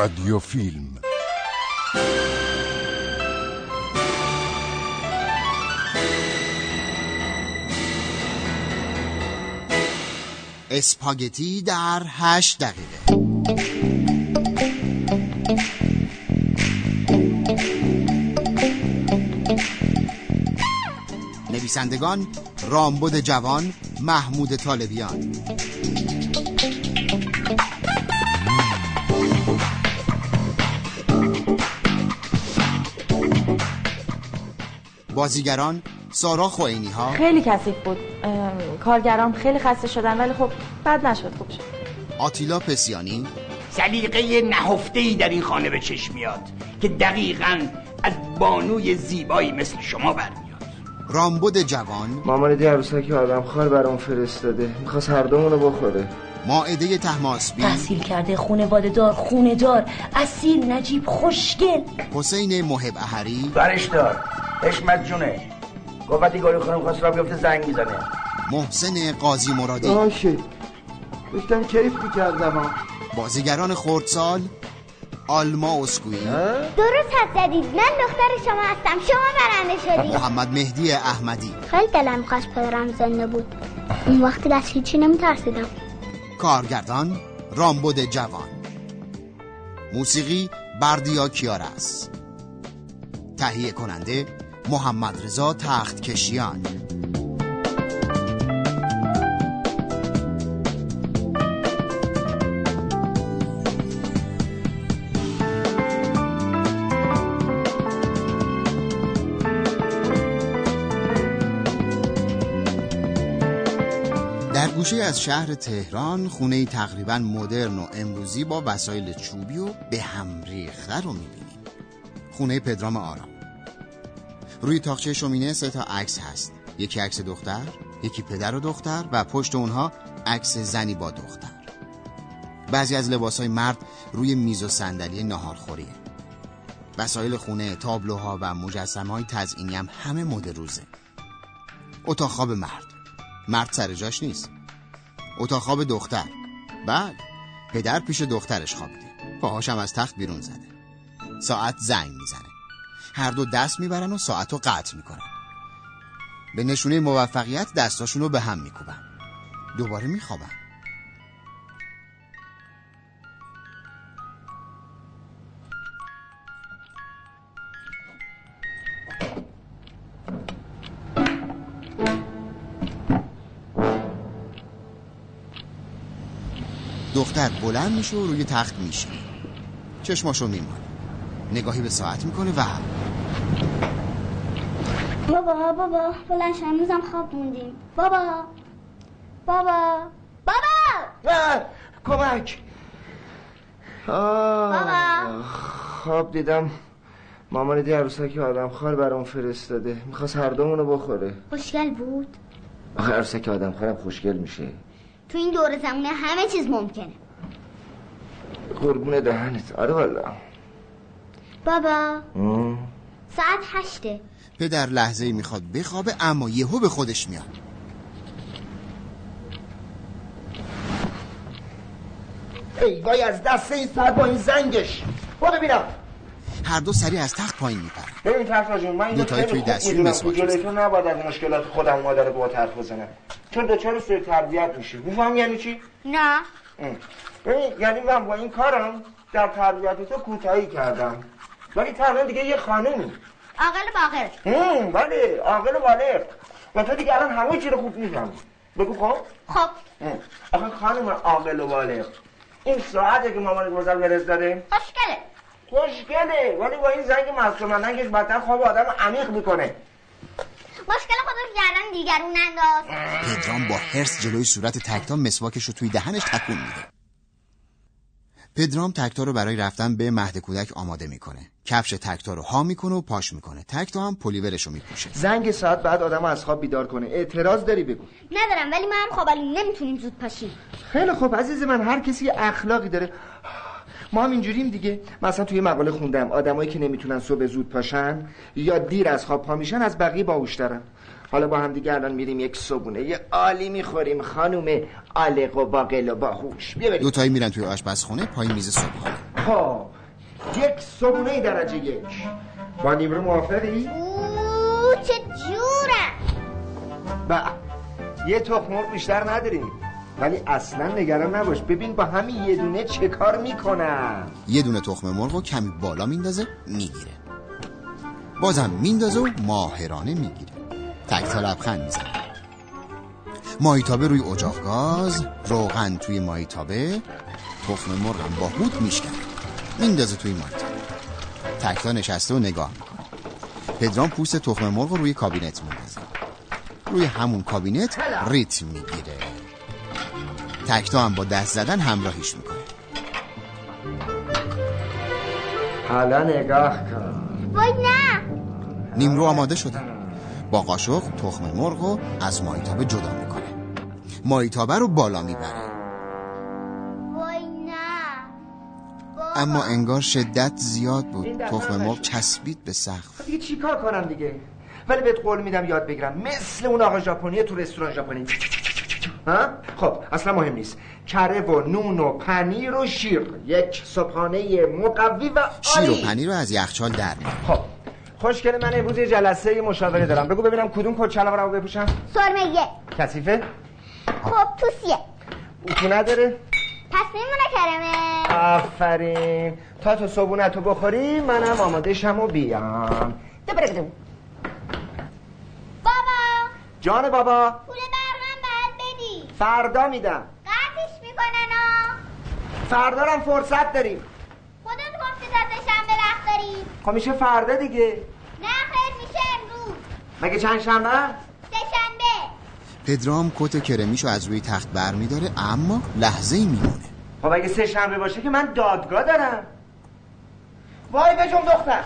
رادیو فیلم اسپاگتی در هشت دقیقه. نویسندگان رامبد جوان محمود طالبیان. بازیگران سارا خوینی ها خیلی کثیف بود. ام، کارگران خیلی خسته شدن ولی خب بد نشد خوب شد. آتیلا پسیانی. سلیقه نهفته ای در این خانه به چشم میاد که دقیقا از بانوی زیبایی مثل شما برمیاد. رامبد جوان. مامان دی عروسک آدم خار برام فرستاده. می‌خواست هر دومونو بخوره. ماعده تحماسبی. تحصیل کرده خونه دار خونه دار اصیل نجیب خوشگل. حسین محب احری. برش دار. حشمت جونه. گفتی گاری خانم خواست را بیفته زنگ می‌زنه. محسن قاضی مرادی. باشه. داشتم کیف می‌کردم بازیگران خردسال آلما اسکویی. درست حد زدید. من دختر شما هستم. شما برنده شدید. محمد مهدی احمدی. خیلی دلم خواست پدرم زنده بود. اون وقتی دست هیچی نمیترسیدم. کارگردان رامبد جوان. موسیقی بردیا کیارس. تهیه کننده محمد رضا تخت کشیان. در گوشه از شهر تهران خونه تقریبا مدرن و امروزی با وسایل چوبی و به هم ریخته رو می‌بینیم. خونه پدرام آرام. روی تاقچه شومینه سه تا عکس هست. یکی عکس دختر یکی پدر و دختر و پشت اونها عکس زنی با دختر. بعضی از لباسهای مرد روی میز و صندلی ناهارخوریه وسایل خونه تابلوها و مجسمه های تزئینی هم همه مد روزه. اتاق خواب مرد. مرد سر جاش نیست. اتاق خواب دختر. بعد پدر پیش دخترش خوابیده. پاهاشم از تخت بیرون زده. ساعت زنگ می‌زنه. هر دو دست می‌برن و ساعت رو قطع می‌کنن. به نشونه موفقیت دستاشون رو به هم میکوبن. دوباره میخوابن. دختر بلند میشه و روی تخت میشینه. چشماشو میمانه نگاهی به ساعت می‌کنه و بابا بابا بلند شو امروزم خواب موندیم. بابا بابا بابا! کمک. بابا. خواب دیدم مامان دی عروسک آدم خار برام فرستاده. می‌خواست هر دومونو بخوره. خوشگل بود؟ آخه عروسک آدم خارم خوشگل میشه. تو این دور زمونه همه چیز ممکنه. قربون دهنت آره والا. بابا. ساعت هشته. پدر لحظه ای می‌خواد بخوابه اما یهو به خودش میاد. ای وای از دست این ساعت با این زنگش. برو ببینم. هر دو سری از تخت پایین میپرن. ببین طرف جون من اینو توی می‌دونم. مسواک جلوی نباید از مشکلات خودم و مادر با حرف بزنم. چون دچار سوء تربیت میشه میفهم یعنی چی؟ نه. ببین یعنی من با این کارم در تربیت تو کوتاهی کردم. ولی تقریبا دیگه یه خانومی عاقل باقر. هم بله عاقل و بالغ. و تو دیگه الان همه چی رو خوب می‌فهمی. بگو خب. خب. آخه خانم عاقل و بالغ. این ساعته که مامان گذر برز داره. خوشگله. خوشگله. ولی با این زنگ مسکومندنگش بدتر خواب آدم عمیق می‌کنه. مشکل خودش گردن دیگرون انداز پدرام با هرس جلوی صورت تکتا مسواکش رو توی دهنش تکون میده. پدرام تکتا رو برای رفتن به مهد کودک آماده می‌کنه. کفش تکتا رو ها می‌کنه و پاش می‌کنه. تکتا هم پلیورش رو میپوشه. زنگ ساعت بعد آدم از خواب بیدار کنه. اعتراض داری بگو. ندارم ولی ما هم خوابالیم. نمی‌تونیم زود پاشیم. خیلی خب عزیز من هر کسی اخلاقی داره. ما هم اینجوریم دیگه. مثلا توی مقاله خوندم. آدمایی که نمی‌تونن صبح زود پاشن یا دیر از خواب پا میشن از بقیه باهوشترن حالا با هم دیگه الان میریم یک صبونه یه عالی می‌خوریم. خانوم آلق و باقل و باهوش. بیا بریم. دوتایی میرن توی آشپزخونه پای میز صبحانه. خب. یک صبونه درجه یک. با نیمرو موافقی؟ اوه چه جورم. با یه تخم مرغ بیشتر نداریم. ولی اصلا نگران نباش. ببین با همین یه دونه چه کار می‌کنم یه دونه تخم مرغ رو کمی بالا میندازه می‌گیره. بازم میندازه و ماهرانه می‌گیره. تک تا لبخند می‌زنه. مایتابه روی اجاق گاز روغن توی مایتابه تخم مرغم با هود میشکنه. میندازه توی مایتابه تکتا نشسته و نگاه می‌کنه. پدرام پوست تخم مرغ رو روی کابینت میندازه. روی همون کابینت ریتم می‌گیره. تکتا هم با دست زدن همراهیش می‌کنه. حالا نگاه کن. وای نه. نیمرو آماده شده. با قاشق تخم مرغ رو از مایتابه جدا می‌کنه. مایتابه رو بالا می‌بره. اما انگار شدت زیاد بود. تخم مرغ. چسبید به سقف. دیگه چی کار کنم دیگه؟ ولی بهت قول میدم یاد بگیرم. مثل اون آقا ژاپنی تو رستوران ژاپنی. ها؟ خب اصلا مهم نیست. کره و نون و پنیر و شیر. یک صبحانه مقوی و شیر عالی. و پنیر رو از یخچال در خب خوشگل من امروز یه جلسه مشاوره دارم. بگو ببینم کدوم کت شلوارمو بپوشم. سرمه کثیفه؟ خب توسیه. اتو نداره؟ پس میمونه کرمه. آفرین. تا تو صبونت رو بخوری منم آماده شم و بیام دبرگدم. بابا! جان بابا. پول برقم باید بدی. فردا میدم. قطعش می‌کنن ها. فردارم فرصت داریم. خودت گفتی تا شنبه وقت داری. خب میشه فردا دیگه. نه خیر میشه امروز. مگه چند شنبه؟ سهشنبه پدرام کت کرمیشو از روی تخت بر میداره اما لحظه ای میمونه. خب اگه سه شنبه باشه که من دادگاه دارم. وای به جون دختر.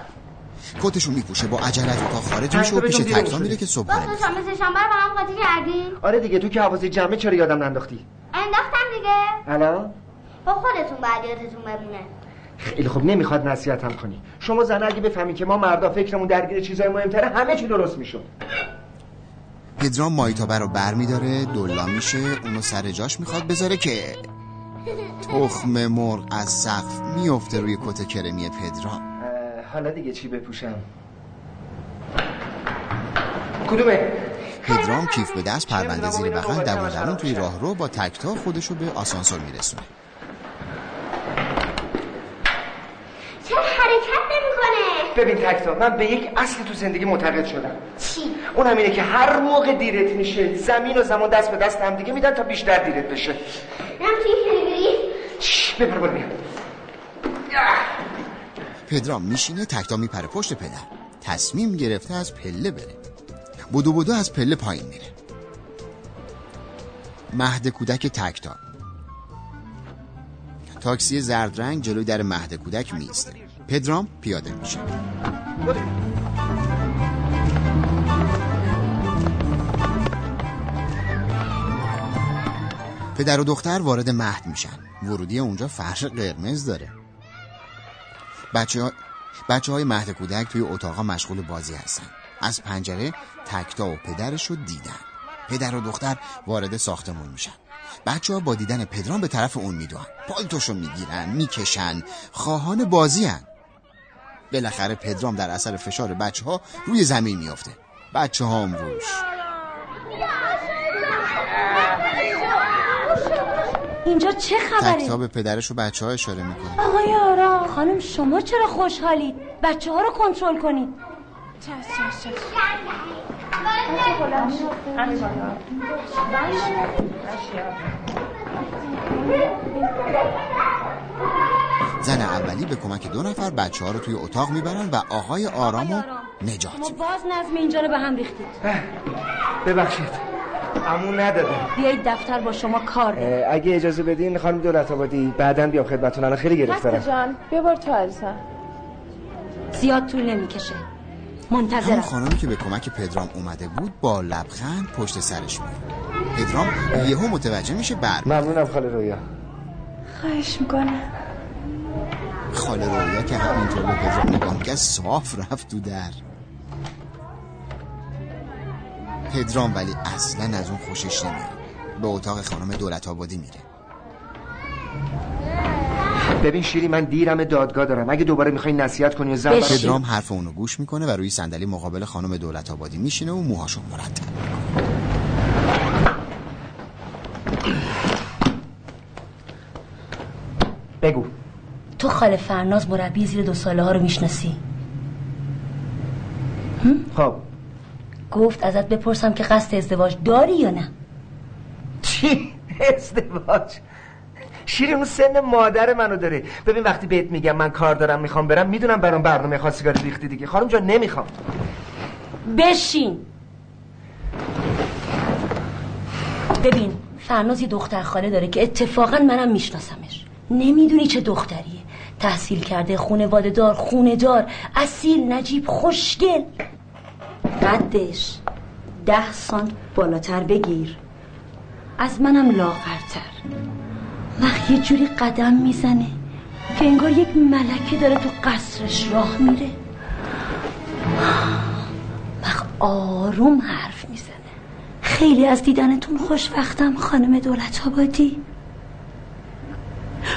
کتشو میپوشه با عجلت اتاق خارج میشه و پیش شدی. میره که باز صبحانه تو می‌خوره. شنبه رو با هم قاطی کردی؟ آره دیگه تو که حواظ جمعه چرا یادم ننداختی؟ انداختم دیگه. الان با خودتون باید یادتون بمونه. خیلی خب نمی‌خواد نصیحتم کنی. شما زن اگه بفهمی که ما مردا فکرمون درگیر چیزای مهمتره همه چی درست می‌شد. پدرام مایتابه رو بر میداره دلا میشه اونو سر جاش می‌خواد بذاره که تخم مرغ از سقف میفته روی کت کرمی پدرام حالا دیگه چی بپوشم؟ کدومه؟ پدرام کیف به دست پرونده زیر بغل دوون توی راهرو با تکتا خودشو به آسانسور میرسونه. چرا حرکت نمی‌کنه؟ ببین تکتا من به یک اصل تو زندگی معتقد شدم. چی؟ اون هم اینه که هر موقع دیرت میشه زمین و زمان دست به دست هم دیگه میدن تا بیشتر دیرت بشه. نم توی کلیگری چش، بپر بیا. پدرام میشینه تکتا میپره پشت پدر. تصمیم گرفته از پله بره. بودو بودو از پله پایین میره. مهد کودک تکتا. تاکسی زرد رنگ جلوی در مهد کودک میسته پدرام پیاده میشه. پدر و دختر وارد مهد میشن. ورودی اونجا فرش قرمز داره. بچه, ها... بچه های مهد کودک توی اتاقا مشغول بازی هستن. از پنجره تکتا و پدرش رو دیدن. پدر و دختر وارد ساختمون میشن. بچه ها با دیدن پدرام به طرف اون میدون پالتوشو می‌گیرن می‌کشن خواهان بازی هن. بالاخره پدرام در اثر فشار بچه ها روی زمین میافته. بچه ها هم روش. اینجا چه خبره؟ تکتا به پدرش و بچه ها اشاره می‌کنه. آقای آرام خانم شما چرا خوشحالید؟ بچه ها رو کنترل کنید. زن اولی به کمک دو نفر بچه ها رو توی اتاق می‌برن و آقای آرام رو نجات. میدن. باز نظم اینجا رو به هم ریختید ببخشید. امون ندادم بیایید دفتر با شما کار اگه اجازه بدین خانم دولت آبادی بعدا بیام خدمتتون الان خیلی گرفتارم. جان بیا بار تو عزیزم. زیاد طول نمی‌کشه. منتظرم. خانمی که به کمک پدرام اومده بود با لبخند پشت سرش میاد پدرام یهو متوجه میشه بر ممنونم خاله رویا. خواهش می‌کنم. خاله رویا که همینطور به پدرام نگاه می‌کرد صاف رفت تو در. پدرام ولی اصلا از اون خوشش نمیاد. به اتاق خانم دولت آبادی میره. ببین شیری من دیرم دادگاه دارم. اگه دوباره می‌خوای نصیحت کنی و زن. پدرام حرف اونو گوش می‌کنه و روی صندلی مقابل خانم دولت آبادی میشینه و موهاشو مرتب. بگو. تو خاله فرناز مربی زیر دو ساله ها رو می‌شناسی؟ خب. گفت ازت بپرسم که قصد ازدواج داری یا نه؟ چی؟ ازدواج؟ شیری اون سن مادر منو داره. ببین وقتی بهت میگم من کار دارم می‌خوام برم می‌دونم برام برنامه خواستگاری ریختی دیگه. خانم جان نمی‌خوام. بشین. ببین فرناز یه دختر خاله داره که اتفاقا منم میشناسمش. نمی‌دونی چه دختریه. تحصیل کرده خونواده دار خونه دار. اصیل نجیب خوشگل. قدش ده سانت بالاتر بگیر. از منم لاغرتر. وقت یه جوری قدم می‌زنه که انگار یک ملکه داره تو قصرش راه میره وقت آروم حرف می‌زنه خیلی از دیدنتون خوشوقتم خانم دولت آبادی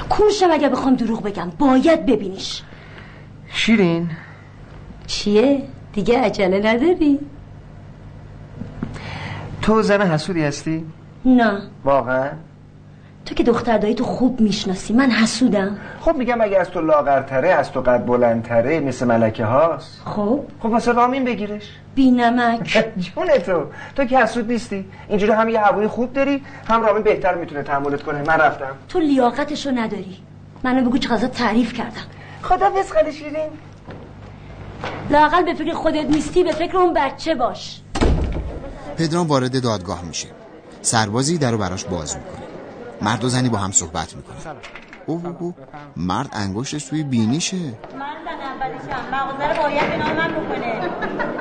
کورشم اگر بخوام دروغ بگم باید ببینیش شیرین چیه؟ دیگه عجله نداری؟ تو زن حسودی هستی؟ نه واقعا؟ تو که دختر دایی تو خوب می‌شناسی. من حسودم. خب میگم اگه از تو لاغرتره از تو قد بلندتره مثل ملکه هاست. خب. خب واسه رامین بگیرش. بی نمک. جون تو. تو که حسود نیستی. اینجوری هم یه هوای خوب داری هم رامین بهتر می‌تونه تحملت کنه. من رفتم. تو لیاقتشو نداری. منو بگو چقدر تعریف کردم. خدا خاله شیرین. لاقل به فکر خودت نیستی به فکر اون بچه باش. پدرام وارد دادگاه میشه. سربازی در رو براش باز می‌کنه. مرد و زنی با هم صحبت می‌کنه اوه اوه اوه. مرد انگشتش توی بینیشه. من زن اولیشم مغازه رو باید به نام من بکنه.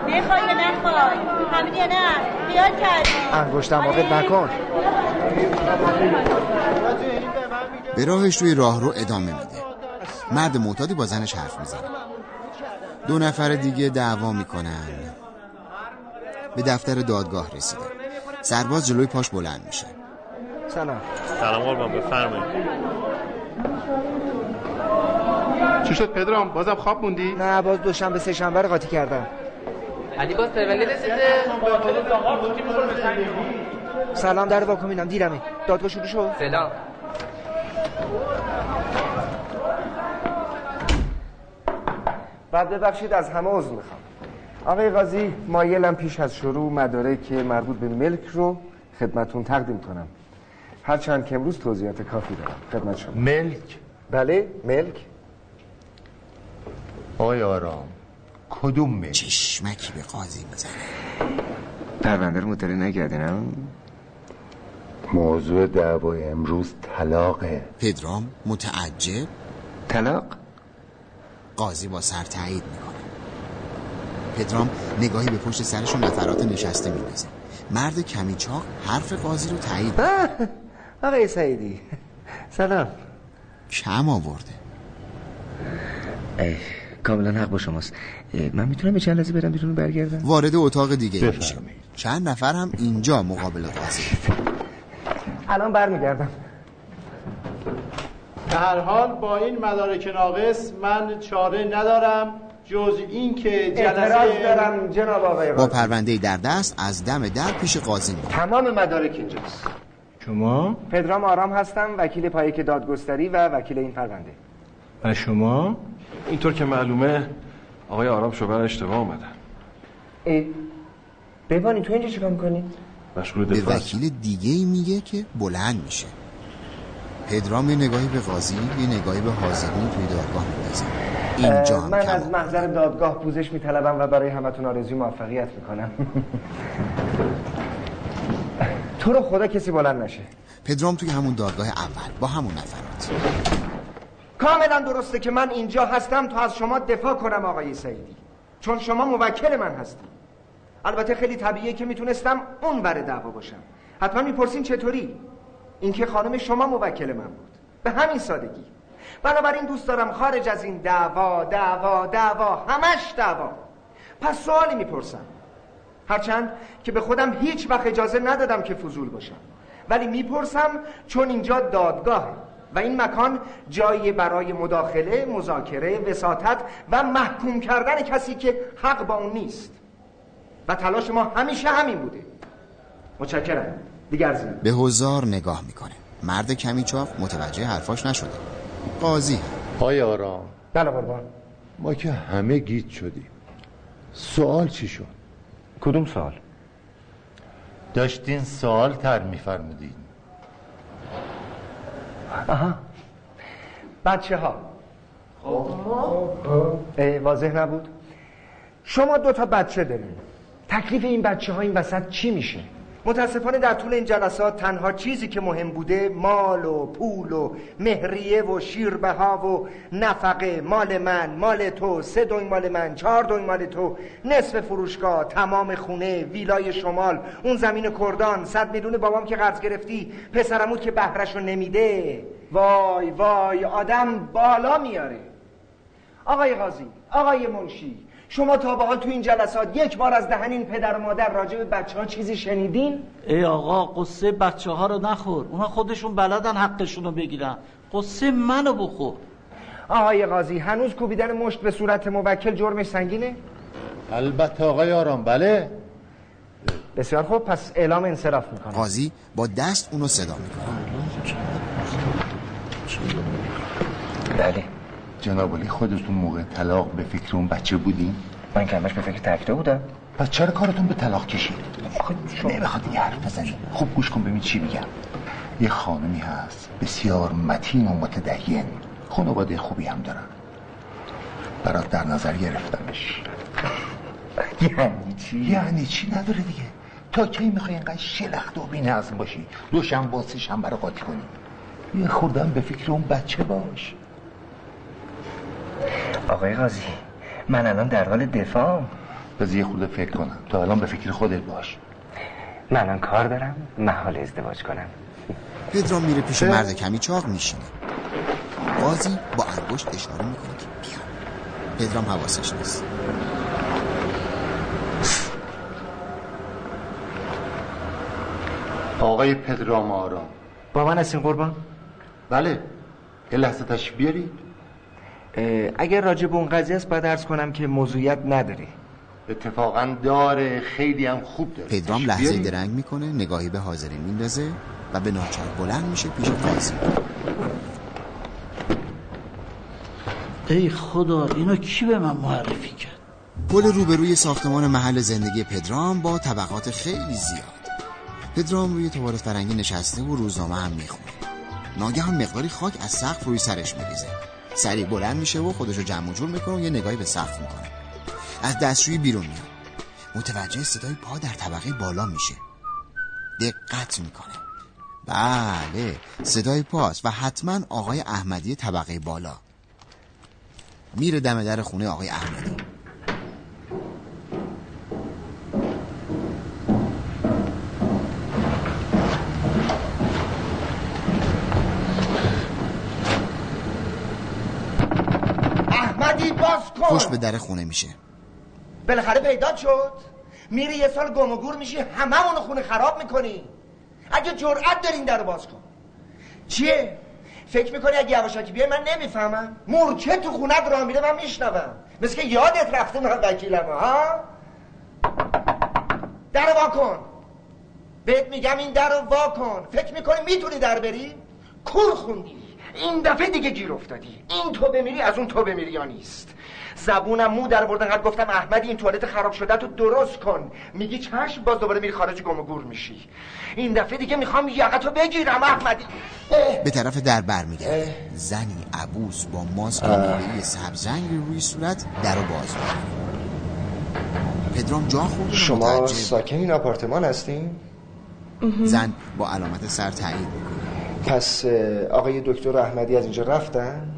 می‌خوای یا نخوای. همین یا نه؟ خیال کردی انگشتم واقع نکن. به راهش توی راه رو ادامه میده. مرد معتادی با زنش حرف می‌زنه. دو نفر دیگه دعوا می‌کنن. به دفتر دادگاه رسیدن سرباز جلوی پاش بلند میشه. سلام. سلام قربان بفرمایید. چی شد پدرام؟ بازم خواب موندی؟ نه باز دوشنبه سه شنبه رو قاطی کردم. علی باز پرونده رسیده سلام در واکن میدم دیرمه. دادگاه شروع شد. سلام. بعد ببخشید از همه عضو می‌خوام. آقای قاضی مایلم پیش از شروع مدارک مربوط به ملک رو خدمتون تقدیم کنم. هرچند که امروز توضیحات کافی دارم. خدمت شما. ملک. بله ملک. آقای آرام کدوم ملک؟ چشمکی به قاضی می‌زنه پرونده رو نکردین موضوع دعوای امروز طلاقه. پدرام متعجب. طلاق؟ قاضی با سر تایید می‌کنه. پدرام نگاهی به پشت سرش و نفرات نشسته میندازه. مرد کمی چاق حرف قاضی رو تایید. آقای سعیدی. سلام. کم آورده. کاملا حق با شماست. من می‌تونم به چند لحظه برم بیرون برگردم؟ وارد اتاق دیگه. بفرمایید. چند نفر هم اینجا مقابل قاضی الان برمیگردم. به هر حال با این مدارک ناقص من چاره ندارم جز این که جلسه دارم جناب آقای با پرونده در دست از دم در پیش قاضی تمام مدارک اینجاست. شما؟ پدرام آرام هستم وکیل پایک دادگستری و وکیل این پرونده. و شما؟ اینطور که معلومه آقای آرام شوبر اشتباه اومدن ای ببانی تو اینجا چیکار می‌کنی؟ مشغول به دفاع وکیل دیگه ای میگه که بلند میشه. پدرام یه نگاهی به قاضی یه نگاهی به حاضرین توی دادگاه میندازه. اینجا هم من کم از. محضر دادگاه پوزش میطلبم و برای همتون آرزوی موفقیت می‌کنم. تو رو خدا کسی بلند نشه. پدرام توی همون دادگاه اول با همون نفرات کاملا درسته که من اینجا هستم تا از شما دفاع کنم آقای سعیدی. چون شما موکل من هستی البته خیلی طبیعیه که می‌تونستم اون بر دعوا باشم. حتما می‌پرسین چطوری؟ اینکه خانم شما موکل من بود. به همین سادگی. بنابراین دوست دارم خارج از این دعوا دعوا دعوا همش دعوا. پس سوالی می‌پرسم. هرچند که به خودم هیچ وقت اجازه ندادم که فضول باشم. ولی می‌پرسم چون اینجا دادگاهه و این مکان جایی برای مداخله مذاکره وساطت و محکوم کردن کسی که حق با اون نیست. و تلاش ما همیشه همین بوده. متشکرم. دیگر زیاد به هزار نگاه می‌کنه. مرد کمی چاق متوجه حرفاش نشده. قاضی. آی آرام. بله قربان. ما که همه گیت شدیم. سوال چی شد؟ کدوم سوال داشتین سوال تر میفرمودین. آها. بچه ها اه، واضح نبود؟ شما دو تا بچه دارین. تکلیف این بچه ها این وسط چی میشه؟ متاسفانه در طول این جلسات تنها چیزی که مهم بوده مال و پول و مهریه و شیربها و نفقه مال من مال تو سه دنگ مال من چهار دنگ مال تو نصف فروشگاه تمام خونه ویلای شمال اون زمین کردان صد میلیون بابام که قرض گرفتی پسرمود که بهرشو نمیده. وای وای آدم بالا میاره. آقای قاضی آقای منشی شما تا به حال تو این جلسات یک بار از دهن این پدر و مادر راجع به بچه ها چیزی شنیدین؟ ای آقا قصه بچه ها رو نخور. اونا خودشون بلدن حقشون رو بگیرن. قصه منو بخور. آقای قاضی هنوز کوبیدن مشت به صورت موکل جرمش سنگینه؟ البته آقای آرام بله. بسیار خوب پس اعلام انصراف می‌کنم. قاضی با دست اونو صدا می‌کنه. بله. جناب علی خودتون موقع طلاق به فکر اون بچه بودین؟ من که همش به فکر تکته بودم. پس چرا کارتون به طلاق کشید؟ نمی‌خواد دیگه حرف بزنی. خوب گوش کن ببین چی میگم. یه خانمی هست بسیار متین و متدین. خانواده خوبی هم دارن. برات در نظر گرفتمش. یعنی چی؟ یعنی چی نداره دیگه؟ تا کی می‌خوای اینقدر شلخت و بی‌نظم باشی؟ دو شنبه و سه شنبه رو قاطی کنی. یه خوردم به فکر اون بچه باش. آقای قاضی من الان در حال دفاع. بذار یه خورده فکر کنم. تا الان به فکر خودت باش. من الان کار دارم محال ازدواج کنم. پدرام میره پیش مرد کمی چاق میشینه. قاضی با انگشت اشاره می‌کنه که بیا. پدرام حواسش نیست. آقای پدرام آرام. با من هستین قربان؟ بله. یه لحظه تشریف بیارید. اگر راجع به اون قضیه است باید ارز کنم که موضوعیت نداره اتفاقا داره خیلی هم خوب داره. پدرام لحظه بیارید. درنگ می‌کنه نگاهی به حاضرین میندازه و به ناچار بلند میشه پیش قاضی ای خدا اینو کی به من معرفی کرد؟ پل روبروی ساختمان محل زندگی پدرام با طبقات خیلی زیاد. پدرام روی توالت فرنگی نشسته و روزنامه هم می‌خونه. ناگهان مقداری خاک از سقف روی سرش میریزه. سریع بلند میشه و خودشو جمع و جور می‌کنه و یه نگاهی به سقف می‌کنه. از دستشویی بیرون میاد. متوجه صدای پا در طبقه بالا میشه. دقت می‌کنه. بله صدای پاست و حتما آقای احمدی طبقه بالا. میره دم در خونه آقای احمدی احمدی باز کن پشت به در خونه میشه. بالاخره پیدا شد. میری یه سال گم و گور میشی همه خونه خراب می‌کنی. اگه جرأت دارین در باز کن. چیه؟ فکر می‌کنی اگه یواشکی بیای من نمی‌فهمم؟ مورچه تو خونت راه میره من میشنوم. مثل که یادت رفته من وکیلم ها؟ در وا کن. بهت میگم این در رو وا کن. فکر می‌کنی می‌تونی در بری؟ کور خوندی. این دفعه دیگه گیر افتادی. این تو بمیری از اون تو بمیری یا نیست؟ زبونم مو در بردن قد گفتم احمدی این توالت خراب شده تو درست کن. میگی چشم باز دوباره میری خارج گم و گور میشی. این دفعه دیگه می‌خوام یقتو بگیرم احمدی. اه. به طرف در برمیگرده زنی عبوس با ماسک نوره‌ای سبزنگ روی صورت در رو باز می‌کنه پدرام جا خورده و شما. ساکن این آپارتمان هستین؟ زن با علامت سر تایید می‌کنه. پس آقای دکتر احمدی از اینجا رفتن؟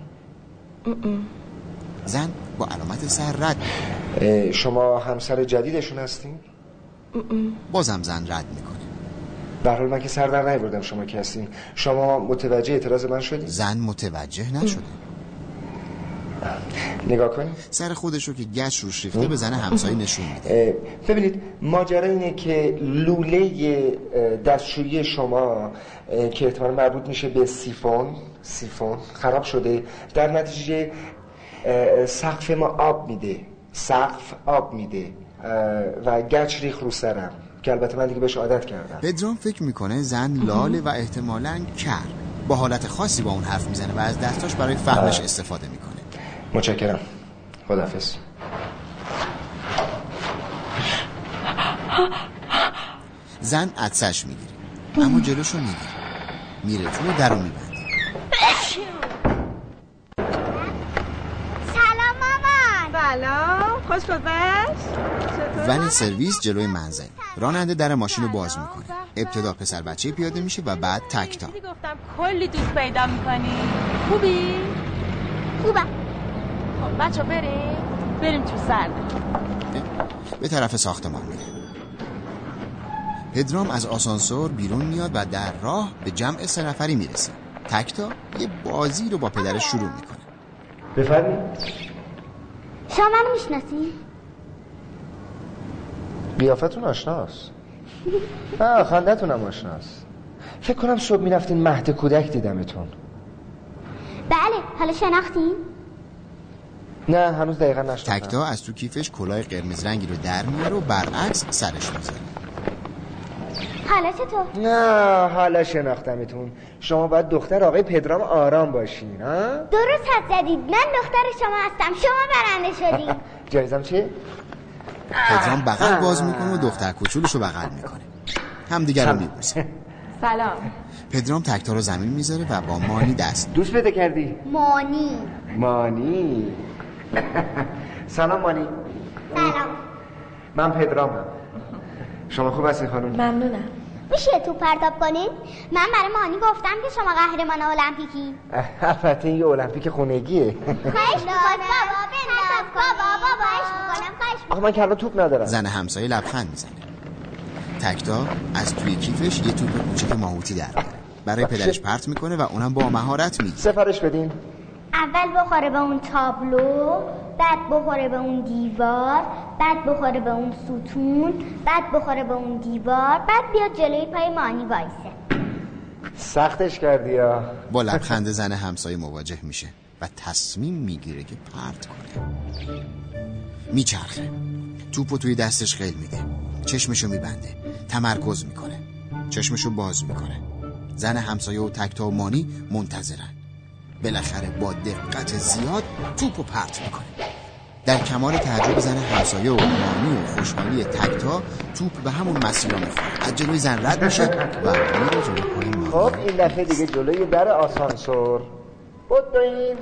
زن با علامت سر رد. شما همسر جدیدشون هستین؟ بازم زن رد می‌کنه. به حال من که سر در نیاوردم شما که هستین. شما متوجه اعتراض من شدین؟ زن متوجه نشده. نگاه کنید. سر خودش رو که گچ روش ریخته به زن همسایه نشون میده. ببینید ماجرا اینه که لوله دستشویی شما که احتمال مربوط میشه به سیفون سیفون خراب شده. در نتیجه سقف ما آب میده. سقف آب میده. و گچ ریخ رو سرم که البته من دیگه بهش عادت کردم. پدرام فکر می‌کنه زن لاله و احتمالاً کر. با حالت خاصی با اون حرف می‌زنه و از دستاش برای فهمش استفاده می‌کنه. متشکرم. خدافظ زن عدسش می‌گیره اما جلوشو می‌گیره. میره تو در رو میبنده سلام مامان سلام. خوش گذشت. ون سرویس جلوی منزل. راننده در ماشین رو باز می‌کنه. ابتدا پسر بچه پیاده میشه و بعد تکتا گفتم کلی دوست پیدا می‌کنی. خوبی؟ خوبم. خب بچه بریم. بریم تو سرده به طرف ساختمان میره پدرام از آسانسور بیرون میاد و در راه به جمع سه نفری می‌رسه. تکتا یه بازی رو با پدرش شروع می‌کنه. بفرمایید. شما منو می‌شناسی؟ قیافتون آشناست. نه خندتونم آشناست. فکر کنم صبح می‌رفتین مهد کودک دیدمتون. بله حالا شناختین؟ نه هنوز دقیقا نشناختم تکتا از تو کیفش کلاه قرمز رنگی رو در میاره و برعکس سرش می‌ذاره. حالا چطور؟ نه حالا شناختمتون. شما باید دختر آقای پدرام آرام باشین ها؟ درست حد زدید. من دختر شما هستم. شما برنده شدید جایزم چیه؟ پدرام بغل باز می‌کنه و دختر کوچولش رو بغل می‌کنه. همدیگر رو میبوسه. سلام. پدرام تکتا رو زمین می‌ذاره و با مانی دست دوست پیدا کردی؟ مانی. مانی. سلام مانی. سلام. من پدرامم. شما خوب هستی خانم؟ ممنونم. میشه تو پرتاب کنید؟ من برای مانی گفتم که شما قهرمان المپیکی. البته این یه المپیک خونگیه. خواهش می‌کنم. بابا بنداز بابا بابا خواهش می‌کنم. خواهش آخه من که الان توپ ندارم. زن همسایه لبخند می‌زنه. تکتا از توی کیفش یه توپ کوچک ماهوتی در میاره. برای پدرش پرت می‌کنه و اونم با مهارت می‌گیره. سفارش بدین. اول بخوره به اون تابلو بعد بخوره به اون دیوار بعد بخوره به اون ستون بعد بخوره به اون دیوار بعد بیاد جلوی پای مانی وایسه. سختش کردی یا با لبخند زن همسایه مواجه میشه و تصمیم می‌گیره که پرت کنه. میچرخه. توپو توی دستش قیل میده. چشمشو میبنده. تمرکز می‌کنه. چشمشو باز می‌کنه. زن همسایه و تکتا و مانی منتظرن. بالاخره با دقت زیاد توپو پرت می‌کنه. در کمال تعجب زن همسایه و مانی و خوشحالی تکتا توپ به همون مسیر می‌خوره. از جلوی زن رد میشه و میره جلوی پای مانی خب این دفعه دیگه جلوی در آسانسور. بدوین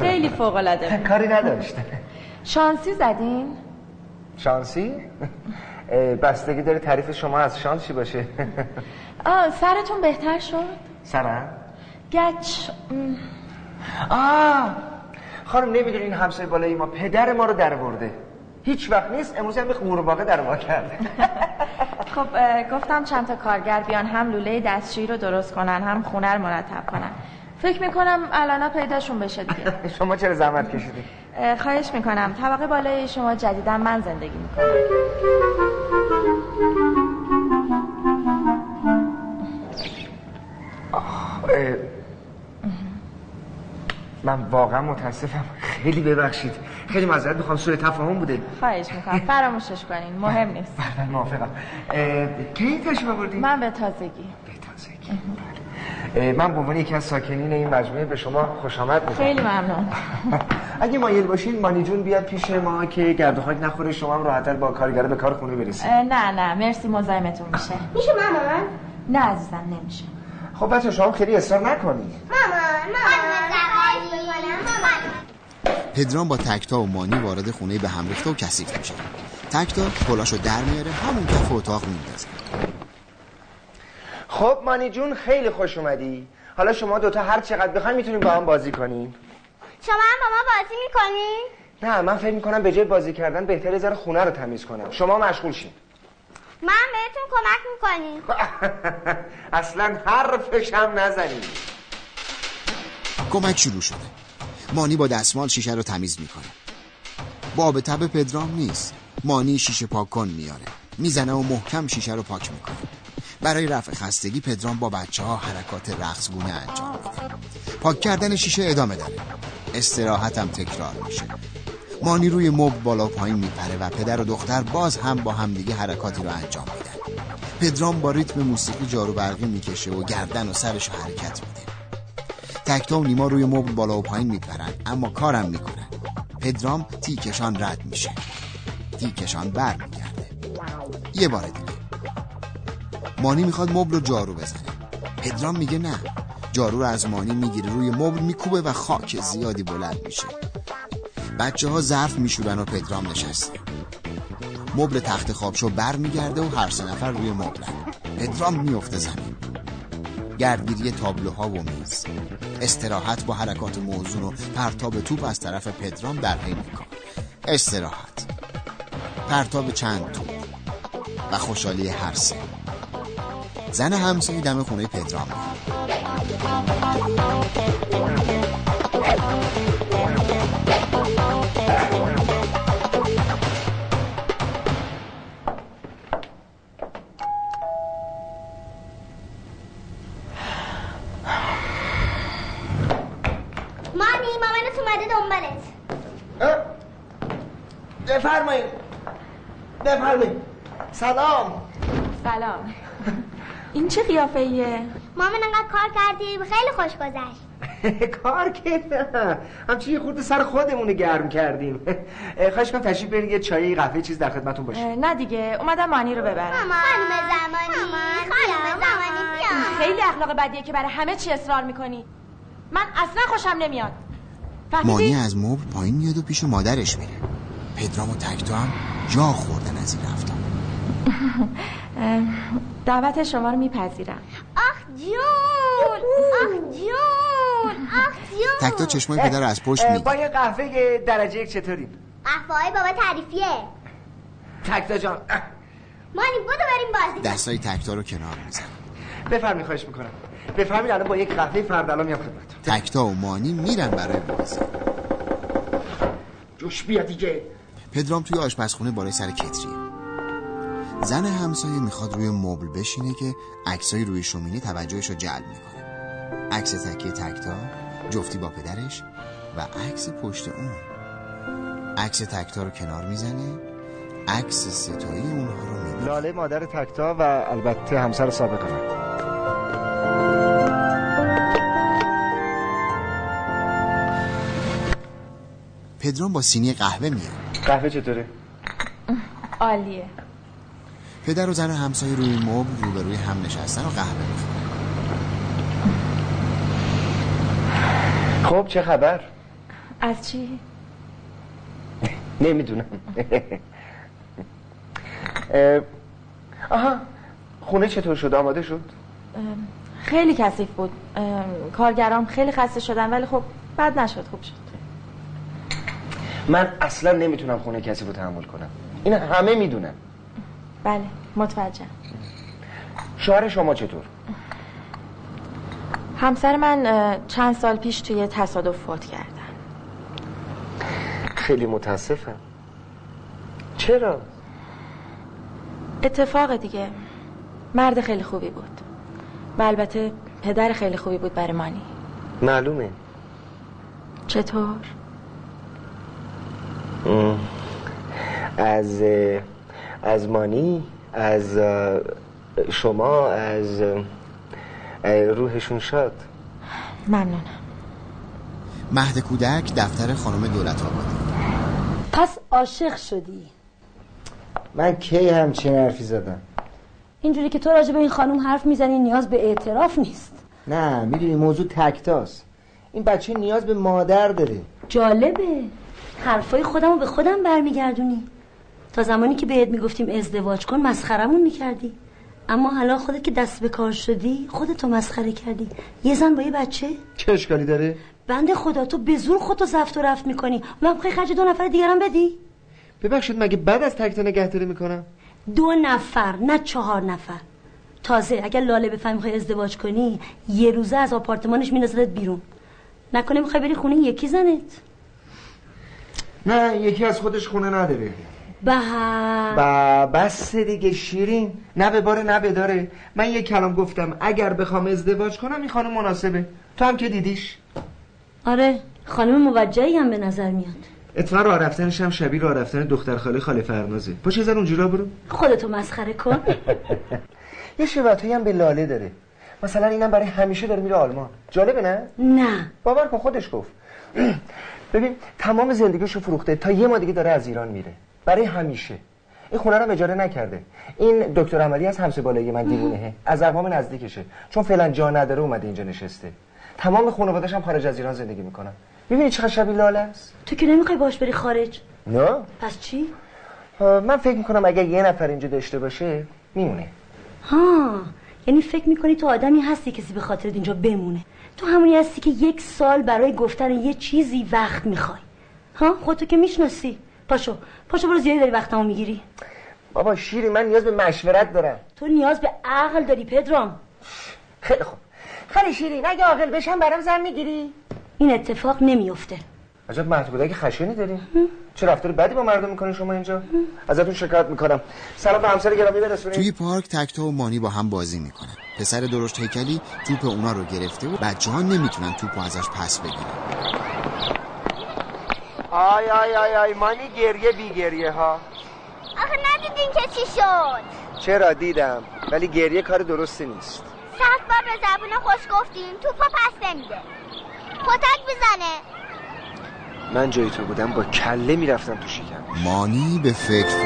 خیلی فوق العاده کاری نداشت شانسی زدین؟ شانسی؟ بستگی داره تعریف شما از شانس چی باشه. آه سرتون بهتر شد؟ سرم؟ گچ. آه خانم نمی‌دونین همسایه بالای ما پدر ما رو در برده. هیچ وقت نیست امروز هم یه قورباغه در ما کرده. خب گفتم چند تا کارگر بیان هم لوله دستشویی رو درست کنن هم خونه رو مرتب کنن. فکر می‌کنم الانا پیداشون بشه دیگه. شما چرا زحمت کشیدی؟ اه، خواهش می‌کنم. طبقه بالای شما جدیدا من زندگی می‌کنم. من واقعا متاسفم. خیلی ببخشید. خیلی معذرت می‌خوام. سوء تفاهم بوده. خواهش می‌کنم. فراموشش کنین. مهم نیست. من موافقم. اه، کی تشریف آوردی؟ من به تازگی. اه، من به عنوان یکی از ساکنین این مجموعه به شما خوش آمد میگم. خیلی ممنون. اگه مایل باشین مانی جون بیاد پیش ما که گرد و خاک نخوره شما هم راحت‌تر با کارگره به کار خونه برسید. نه نه. مرسی. مزاحمتون میشه. میشه مامان؟ نه عزیزم نمیشه. خب بچه شما خیلی اصرار نکنید پدرام با تکتا و مانی وارد خونه به هم ریخته و کثیف میشه. تکتا کلاشو در میاره همون کف اتاق میندازه. خب مانی جون خیلی خوش اومدی. حالا شما دوتا هر چقدر بخواین می‌تونیم با هم بازی کنیم. شما هم با ما بازی می‌کنی؟ نه من فکر می‌کنم به جای بازی کردن بهتره ذره خونه رو تمیز کنم. شما مشغول شین. من بهتون کمک می‌کنی اصلا حرفش هم نزنید. کمک شروع شده. مانی با دستمال شیشه رو تمیز می‌کنه. باب تب پدرام نیست. مانی شیشه پاک کن میاره. می‌زنه و محکم شیشه رو پاک می‌کنه. برای رفع خستگی پدرام با بچه ها حرکات رقصگونه انجام میده. پاک کردن شیشه ادامه داره. استراحتم تکرار میشه. مانی روی مب بالا پایین میپره و پدر و دختر باز هم با همدیگه حرکاتی رو انجام میدن. پدرام با ریتم موسیقی جارو برقی می‌کشه و گردن و سرش حرکت میده. تکتا و نیما روی مبل بالا و پایین میپرن اما کارم می‌کنن. پدرام تیکشان رد میشه. تیکشان بر میگرده. یه بار دیگه. مانی می‌خواد مبل رو جارو بزنه. پدرام میگه نه. جارو رو از مانی می‌گیره روی مبل میکوبه و خاک زیادی بلند میشه. بچه ها ظرف میشورن و پدرام نشسته. مبل تخت خوابشو بر میگرده و هر سه نفر روی مبلن پدرام میفته زمین. گردگیری تابلوها و میز. استراحت با حرکات موزون و پرتاب توپ از طرف پدرام در حین کار. استراحت. پرتاب چند توپ و خوشحالی هر سه. زن همسایه دم خونه پدرام. ایه؟ مامان انقدر کار کردی خیلی خوش گذشت. کار که نه. همچین یه خورده سر خودمون گرم کردیم. خواهش کنم تشریف برید یه چایی قهوه چیز در خدمتون باشه. نه دیگه. اومدم مانی رو ببرم. خانم زمانی. خانم زمانی بیا خیلی اخلاق بدیه که برای همه چی اصرار می‌کنی. من اصلا خوشم نمیاد. مانی؟ از مبل پایین میاد و پیش مادرش میره. پدرام و تکتا هم جا خوردن از این رفتار اه، دعوت شما رو میپذیرم. آخ جون! آخ جون! آخ جون! تکتا چشمای پدر از پشت میگه با یه قهوه درجه یک چطوریم؟ قهوه های بابا تعریفیه. تکتا جان. مانی بودو بریم بازی. دستای تکتا رو کنار میزن بفرمایید خواهش می‌کنم. بفرمایید الان با یک قهوه فرد میام خدمتتون. تکتا و مانی میرن برای بازی. جوش بیا دیگه. پدرام توی آشپزخونه بالای سر کتریه زن همسایه می‌خواد روی مبل بشینه که عکسای روی شومینه توجهش رو جلب می‌کنه. عکس تکیه تکتا جفتی با پدرش و عکس پشت اون. عکس تکتا رو کنار می‌زنه عکس ستایی اونها رو می‌بینه. لاله مادر تکتا و البته همسر سابق من. پدرام با سینی قهوه میاد. قهوه چطوره؟ عالیه. پدر و زن همسایه روی مبل روبروی هم نشستن و قهوه می‌خورن. خب چه خبر؟ از چی؟ نمی‌دونم. آها خونه چطور شد؟ آماده شد؟ خیلی کثیف بود. ام، کارگرام خیلی خسته شدن ولی خب بد نشد خوب شد. من اصلا نمی‌تونم خونه کسی رو تحمل کنم. این همه می‌دونن. بله متوجه شوهر شما چطور؟ همسر من چند سال پیش توی تصادف فوت کردن خیلی متاسفم چرا؟ اتفاق دیگه مرد خیلی خوبی بود و البته پدر خیلی خوبی بود برای مانی معلومه چطور؟ ام. از از مانی از شما از روحشون شاد. ممنونم. مهد کودک دفتر خانم دولت آبادی پس عاشق شدی. من کی همچین حرفی زدم؟ اینجوری که تو راجع به این خانم حرف می‌زنی نیاز به اعتراف نیست. نه می‌دونی موضوع تکتاست. این بچه نیاز به مادر داره. جالبه. حرفای خودم رو به خودم برمیگردونی. تا زمانی که بهت می‌گفتیم ازدواج کن مسخرمون می‌کردی. اما حالا خودت که دست به کار شدی خودتو مسخره کردی. یه زن با یه بچه؟ چه اشکالی داره؟ بنده خدا تو به زور خودتو زفت و رفت می‌کنی. من بخوای خرج دو نفر دیگرم بدی؟ ببخشید مگه بعد از تکتا نگهداری می‌کنم؟ دو نفر نه چهار نفر. تازه اگر لاله بفهمی می‌خوای ازدواج کنی یه روزه از آپارتمانش میندازدت بیرون. نکنه می‌خوای بری خونه یکی زنت؟ نه یکی از خودش خونه نداره. با بس دیگه شیرین. نه به باره نه به داره. من یه کلام گفتم اگر بخوام ازدواج کنم این خانم مناسبه. تو هم که دیدیش؟ آره خانم موجهی هم به نظر میاد. اتفاقا راه رفتنش هم شبیه راه رفتن دختر خاله خاله فرنازه. پاش زن اونجورا برو. خودتو مسخره کن. یه شباهتی هم به لاله داره. مثلا اینم برای همیشه داره میره آلمان. جالبه نه؟ نه. باور کن خودش گفت. ببین تمام زندگیشو فروخته تا یه ما دیگه داره از ایران میره. برای همیشه. این خونه رو اجاره نکرده. این دکتر عملی از همسه بالایی من دیوونهه از اقوام نزدیکشه. چون فعلا جا نداره اومده اینجا نشسته. تمام خانواده‌اش هم خارج از ایران زندگی می‌کنن. می‌بینی چقدر شبیه لاله است؟ تو که نمی‌خوای باش بری خارج؟ نه. پس چی؟ من فکر می‌کنم اگر یه نفر اینجا داشته باشه میمونه. ها یعنی فکر می‌کنی تو آدمی هستی کسی به خاطر اینجا بمونه. تو همونی هستی که یک سال برای گفتن یه چیزی وقت می‌خوای. ها خودتو که می‌شناسی. پاشو پاشو برو زیادی داری وقتمو می‌گیری. بابا شیری من نیاز به مشورت دارم. تو نیاز به عقل داری پدرام. خیلی خوب. خیلی شیرین اگه عاقل بشم برام زن می‌گیری. این اتفاق نمیفته عجب محتوبه که خشنی دارین چه رفتار بدی با مردم می‌کنین شما اینجا؟ ازتون شکایت می‌کنم. سلام به همسر گرامی برسونید. توی پارک تکتا و مانی با هم بازی می‌کنن. پسر درشت هیکلی توپ اونا رو گرفته و بچه ها نمی‌تونن توپ ازش پس بگیرن. آی آی آی آی مانی گریه بی گریه ها. آخه ندیدین که چی شد؟ چرا؟ دیدم ولی گریه کار درستی نیست. صد بار به زبون خوش گفتیم توپا پس نمیده. کتک بزنه من جای تو بودم با کله می‌رفتم تو شکم. مانی به فکر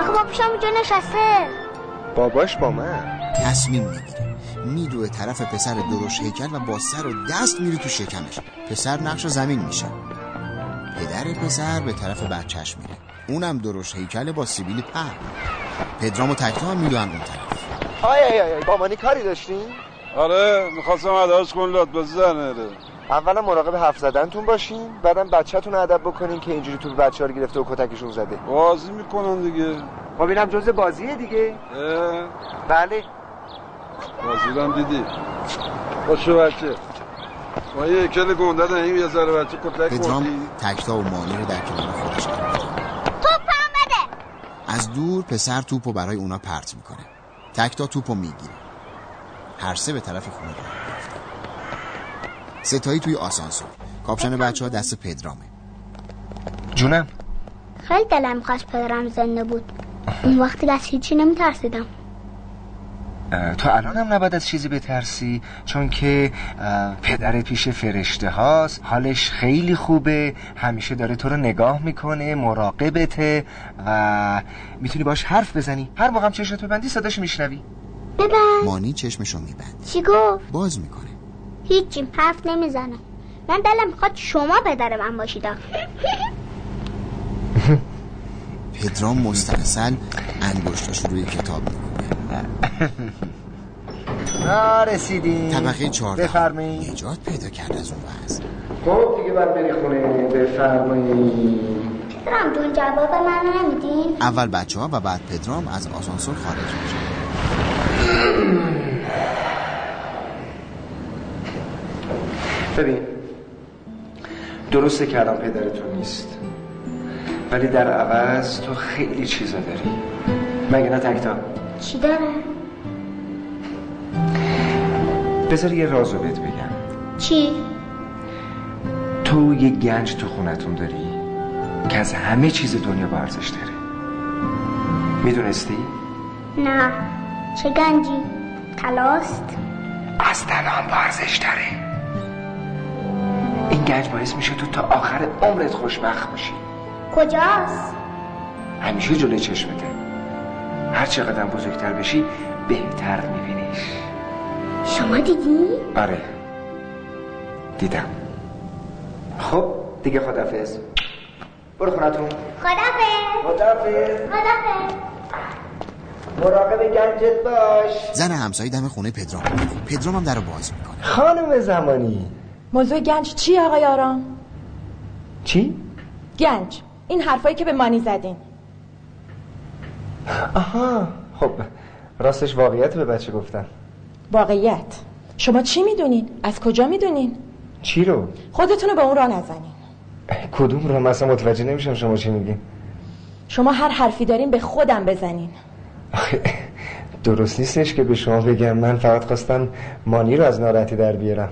آخه باباشم اونجا نشسته. باباش با من. تصمیم می‌گیره. میدوه طرف پسر درشت هیکل و با سر و دست میره تو شکمش. پسر نقش زمین میشه پدر پسر به طرف بچهش میره. اونم درشت هیکل با سیبیل پر. پدرام و تکتا هم میدوهن اون طرف. آی آی آی با مانی کاری داشتین؟ آره می‌خواستم اداش کن لات بزنه. اولا مراقب حرف زدنتون باشین بعدم بچهتون ادب بکنین که اینجوری تو بچه ها رو گرفته و کتکشون زده. بازی می‌کنن دیگه. خب اینم جز بازیه دیگه. اه. بله. بازی هم دیدی. باشه بچه. ما یه کل گنده دهیم یه ذره بچه کتک پدرام تکتا و مانی رو در کنار خودش قرار میده توپ هم بده. از دور پسر توپو برای اونا پرت می‌کنه. تکتا توپو می‌گیره. هر سه به طرف خونه میافتن. ستایی توی آسانسور. کاپشن بچه ها دست پدرامه. جونم. خیلی دلم خواست پدرم زنده بود. اون وقتی از هیچی نمیترسیدم. تو الان هم نباید از چیزی بترسی چون که پدر پیش فرشته هاست. حالش خیلی خوبه. همیشه داره تو رو نگاه می‌کنه مراقبته و می‌تونی باش حرف بزنی. هر موقع هم چشمت ببندی صداش میشنوی. ببن مانی چشمشو میبند. چی گفت؟ باز می‌کنه. هیچی حرف نمی‌زنم. من دلم می‌خواد شما پدر من باشید. پدرام مستقصل انگشتاش روی کتاب می‌کنه رسیدیم طبقه چهارده. بفرمایید. نجات پیدا کرد از اون وضع. خب دیگه باید بری خونه. بفرمایید. پدرم جون جواب من نمیدین؟ اول بچه ها و بعد پدرام از آسانسور خارج میشه. ببین درسته که الان پدرتون نیست. ولی در عوض تو خیلی چیزا داری مگه نه تکتا چی داره؟ بذار یه رازو بهت بگم چی؟ تو یه گنج تو خونتون داری که از همه چیز دنیا با ارزش داره می‌دونستی؟ نه چه گنجی؟ تلاست؟ از با ارزش داره این گنج باعث میشه تو تا آخر عمرت خوشبخت باشی کجاست؟ همیشه جلوی چشمته. هر چقدر بزرگتر بشی بهتر میبینیش. شما دیدی؟ آره. دیدم. خب دیگه خدافز برو خونتون. خدافز خدافه مراقب گنجت باش. زن همسایه دم خونه پدرام. پدرام هم در رو باز می‌کنه. خانم زمانی. موضوع گنج چی آقای آرام؟ چی؟ گنج. این حرفایی که به مانی زدین. آها خب راستش واقعیت به بچه گفتم واقعیت. شما چی می‌دونین؟ از کجا می‌دونین؟ چی رو؟ خودتون رو به اون راه نزنین. کدوم رو مثلا متوجه نمیشم شما چی میگین. شما هر حرفی دارین به خودم بزنین. درست نیستش که به شما بگم. من فقط خواستم مانی رو از ناراحتی در بیارم.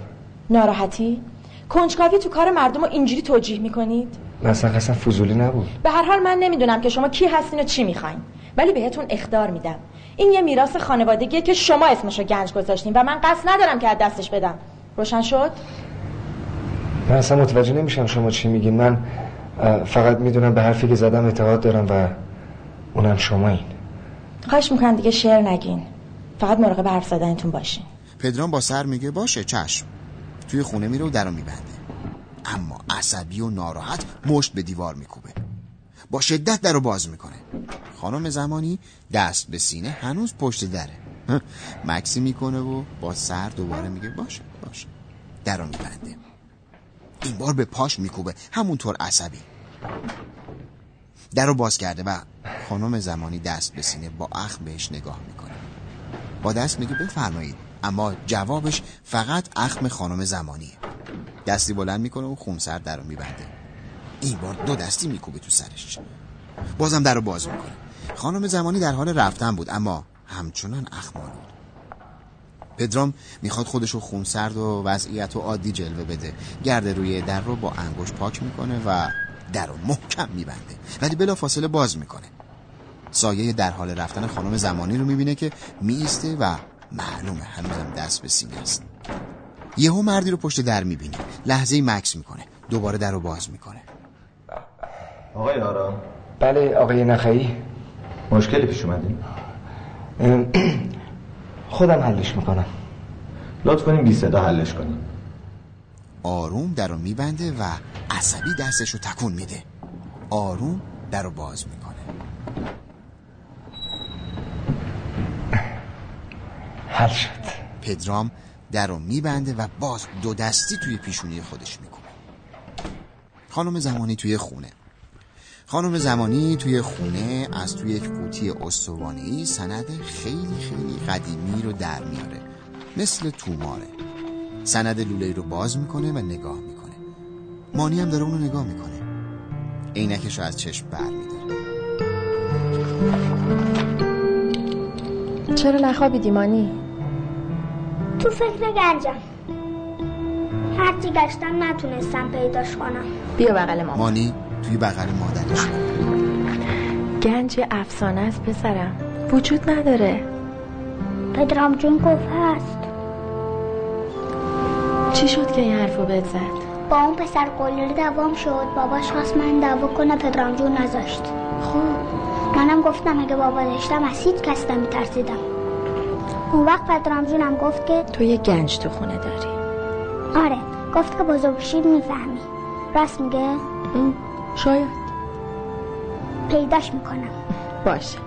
ناراحتی؟ کنجکاوی تو کار مردم رو اینجوری توجیه می‌کنید؟ مثلا اصلا فضولی نبود. به هر حال من نمی‌دونم که شما کی هستین و چی می‌خواین. ولی بهتون اخدار میدم. این یه میراث خانوادگیه که شما اسمشو گنج گذاشتین و من قصد ندارم که از دستش بدم. روشن شد؟ من اصلا متوجه نمیشم شما چی میگین. من فقط می‌دونم به حرفی که زدم اعتقاد دارم و اونم شما این خواهش می‌کنم دیگه شعر نگین. فقط مراقب حرف زدنتون باشین. پدرام با سر میگه باشه چشم. توی خونه میره و درو میبنده. اما عصبی و ناراحت مشت به دیوار میکوبه. با شدت درو باز می‌کنه. خانم زمانی دست به سینه هنوز پشت دره. مکسی می‌کنه و با سر دوباره میگه باشه باشه. درو میبنده. این بار به پاش میکوبه. همونطور عصبی. درو باز کرده و خانم زمانی دست به سینه با اخم بهش نگاه می‌کنه. با دست میگه بفرمایید. اما جوابش فقط اخم خانم زمانیه. دستی بلند می‌کنه و خونسر در رو میبنده. این بار دو دستی میکوبه تو سرش. بازم در رو باز می‌کنه. خانم زمانی در حال رفتن بود اما همچنان اخمال بود. پدرام می‌خواد خودشو خونسرد و وضعیت و عادی جلوه بده. گرد روی در رو با انگوش پاک می‌کنه و در رو محکم میبنده. ولی بلا فاصله باز می‌کنه. سایه در حال رفتن خانم زمانی رو می‌بینه که میسته و معلومه هنوزم دست به سینه است. یهو مردی رو پشت در می‌بینه لحظه مکس می‌کنه. دوباره در رو باز می‌کنه. آقای آرام. بله آقای نخعی. مشکلی پیش اومده. خودم حلش می‌کنم. لطف کنیم بی صدا حلش کنیم. آروم در رو میبنده و عصبی دستش رو تکون میده. آروم در رو باز می‌کنه. حل شد. پدرام در رو میبنده و باز دو دستی توی پیشونی خودش می‌کنه خانم زمانی توی خونه. خانم زمانی توی خونه از توی یک قوطی استوانه‌ای سند خیلی خیلی قدیمی رو در میاره. مثل توماره. سند لوله رو باز می‌کنه و نگاه می‌کنه. مانی هم داره اونو نگاه می‌کنه. عینکش رو از چشم بر میداره چرا نخوابیدی مانی؟ تو فکر گنجم هرچی گشتم نتونستم پیداش کنم. بیا بغل مامان. مانی توی بغل مادرش گنج افسانه است پسرم. وجود نداره. پدرام جون گفت هست. چی شد که این حرفو بهت زد؟ با اون پسر قلیل دوام شد. باباش خواست من دعوا کنه پدرام جون نذاشت. خب منم گفتم اگه بابا داشتم از هیچ کس نمیترسیدم. اون وقت پدرام جونم گفت که تو یه گنج تو خونه داری. آره گفت که بزرگ بشی می‌فهمی. راست میگه؟ شاید. پیداش می‌کنم. باشه.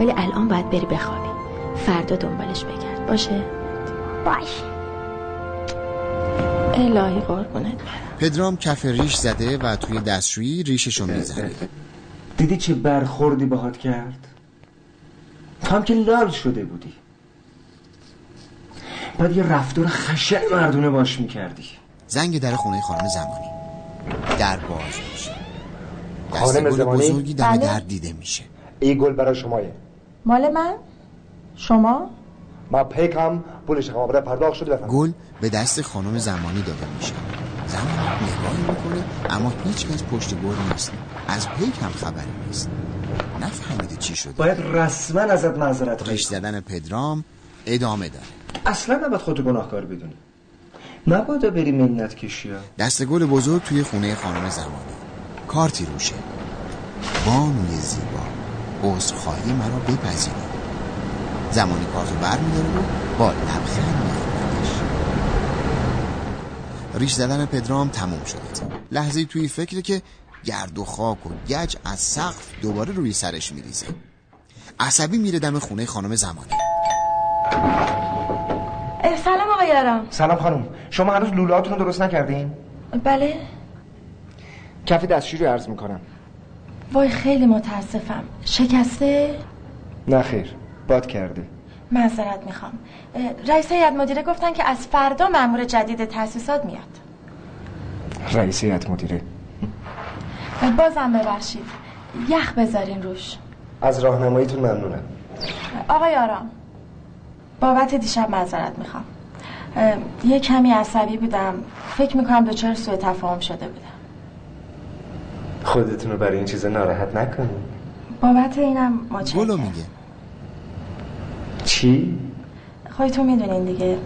ولی الان باید بری بخوابی. فردا دنبالش بگرد. باشه؟ باشه. الهی قربونت پدرام کف ریش زده و توی دستشویی ریششو می‌زنه. دیدی چه برخوردی باهات کرد؟ تو هم که لال شده بودی. باید یه رفتار خشن مردونه باش می‌کردی. زنگ در خونه خانم زمانی. در باز میشه. خانم گل زمانی؟ بزرگی دم بله. در دیده میشه. این گل برای شمایه. مال من؟ شما؟ ما پیکم. پولش خمابره پرداخت شده بفهم گل به دست خانم زمانی داده میشه. زمانی نگاهی می‌کنه اما هیچ کس پشت گل نیست. از پیک هم خبری نیست. نفهمیده چی شده. باید رسما ازت معذرت ریش زدن پدرام ادامه داره. اصلا نباید خودتو گناهکار بدونی. مبادا بری منت کشی دست گل بزرگ توی خونه خانم زمانی. کارتی روشه بانوی زیبا. عذرخواهی مرا بپذیرید زمانی کارتو بر میداره و با لبخند میخوندش ریش زدن پدرام تموم شده. لحظه توی فکره که گرد و خاک و گج از سقف دوباره روی سرش میریزه. عصبی میره دم خونه خانم زمانی. سلام آقای آرام. سلام خانم. شما هنوز لولهاتون رو درست نکردین؟ بله. کف دستشویی رو عرض می‌کنم. وای خیلی متاسفم. شکسته؟ نه خیر. باد کرده. معذرت می‌خوام. رئیس هیئت مدیره گفتن که از فردا مأمور جدید تاسیسات میاد. رئیس هیئت مدیره. بازم ببخشید. یخ بذارین روش. از راهنماییتون ممنونم. آقای آرام. بابت دیشب معذرت می‌خوام. یه کمی عصبی بودم. فکر می‌کنم دوچار سوء تفاهم شده بودم. خودتون رو برای این چیزا ناراحت نکنید بابت اینم متشکرم. گلو میگه. چی؟ خودتون می‌دونین دیگه.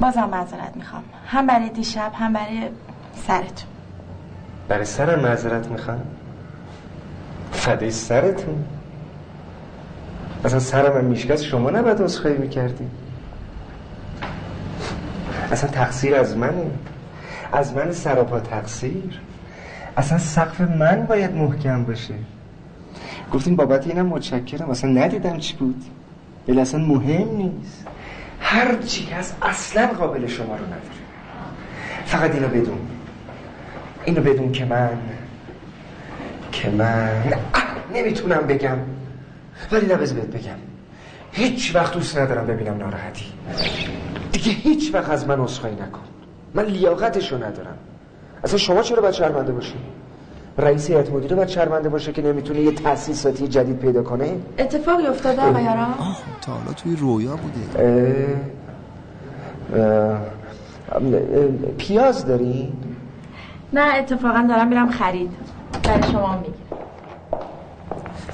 بازم معذرت می‌خوام. هم برای دیشب هم برای سرتون. برای سرم معذرت می‌خوام. فدای سرتون. اصلا سرم هم میشکست شما نباید عذرخواهی می‌کردی. اصلا تقصیر از منه. از من سراپا تقصیر. اصلا سقف من باید محکم باشه. گفتیم بابت اینم متشکرم. اصلا ندیدم چی بود. ولی اصلا مهم نیست. هر چی هست اصلا قابل شما رو نداره. فقط اینو بدون. اینو بدون که من که من نمی‌تونم بگم. ولی نبز بهت بگم. هیچ وقت دوست ندارم ببینم ناراحتی. دیگه هیچ وقت از من عذرخواهی نکن. من لیاقتشو ندارم. اصلا شما چرا باید شرمنده باشی؟ رئیس هیئت مدیره باید شرمنده باشه که نمی‌تونه یه تأسیساتی جدید پیدا کنه؟ اتفاقی افتاده آقای آرام؟ آه تا حالا توی رویا بوده. اه، اه، پیاز داری؟ نه اتفاقا دارم میرم خرید. برای شما می‌گیرم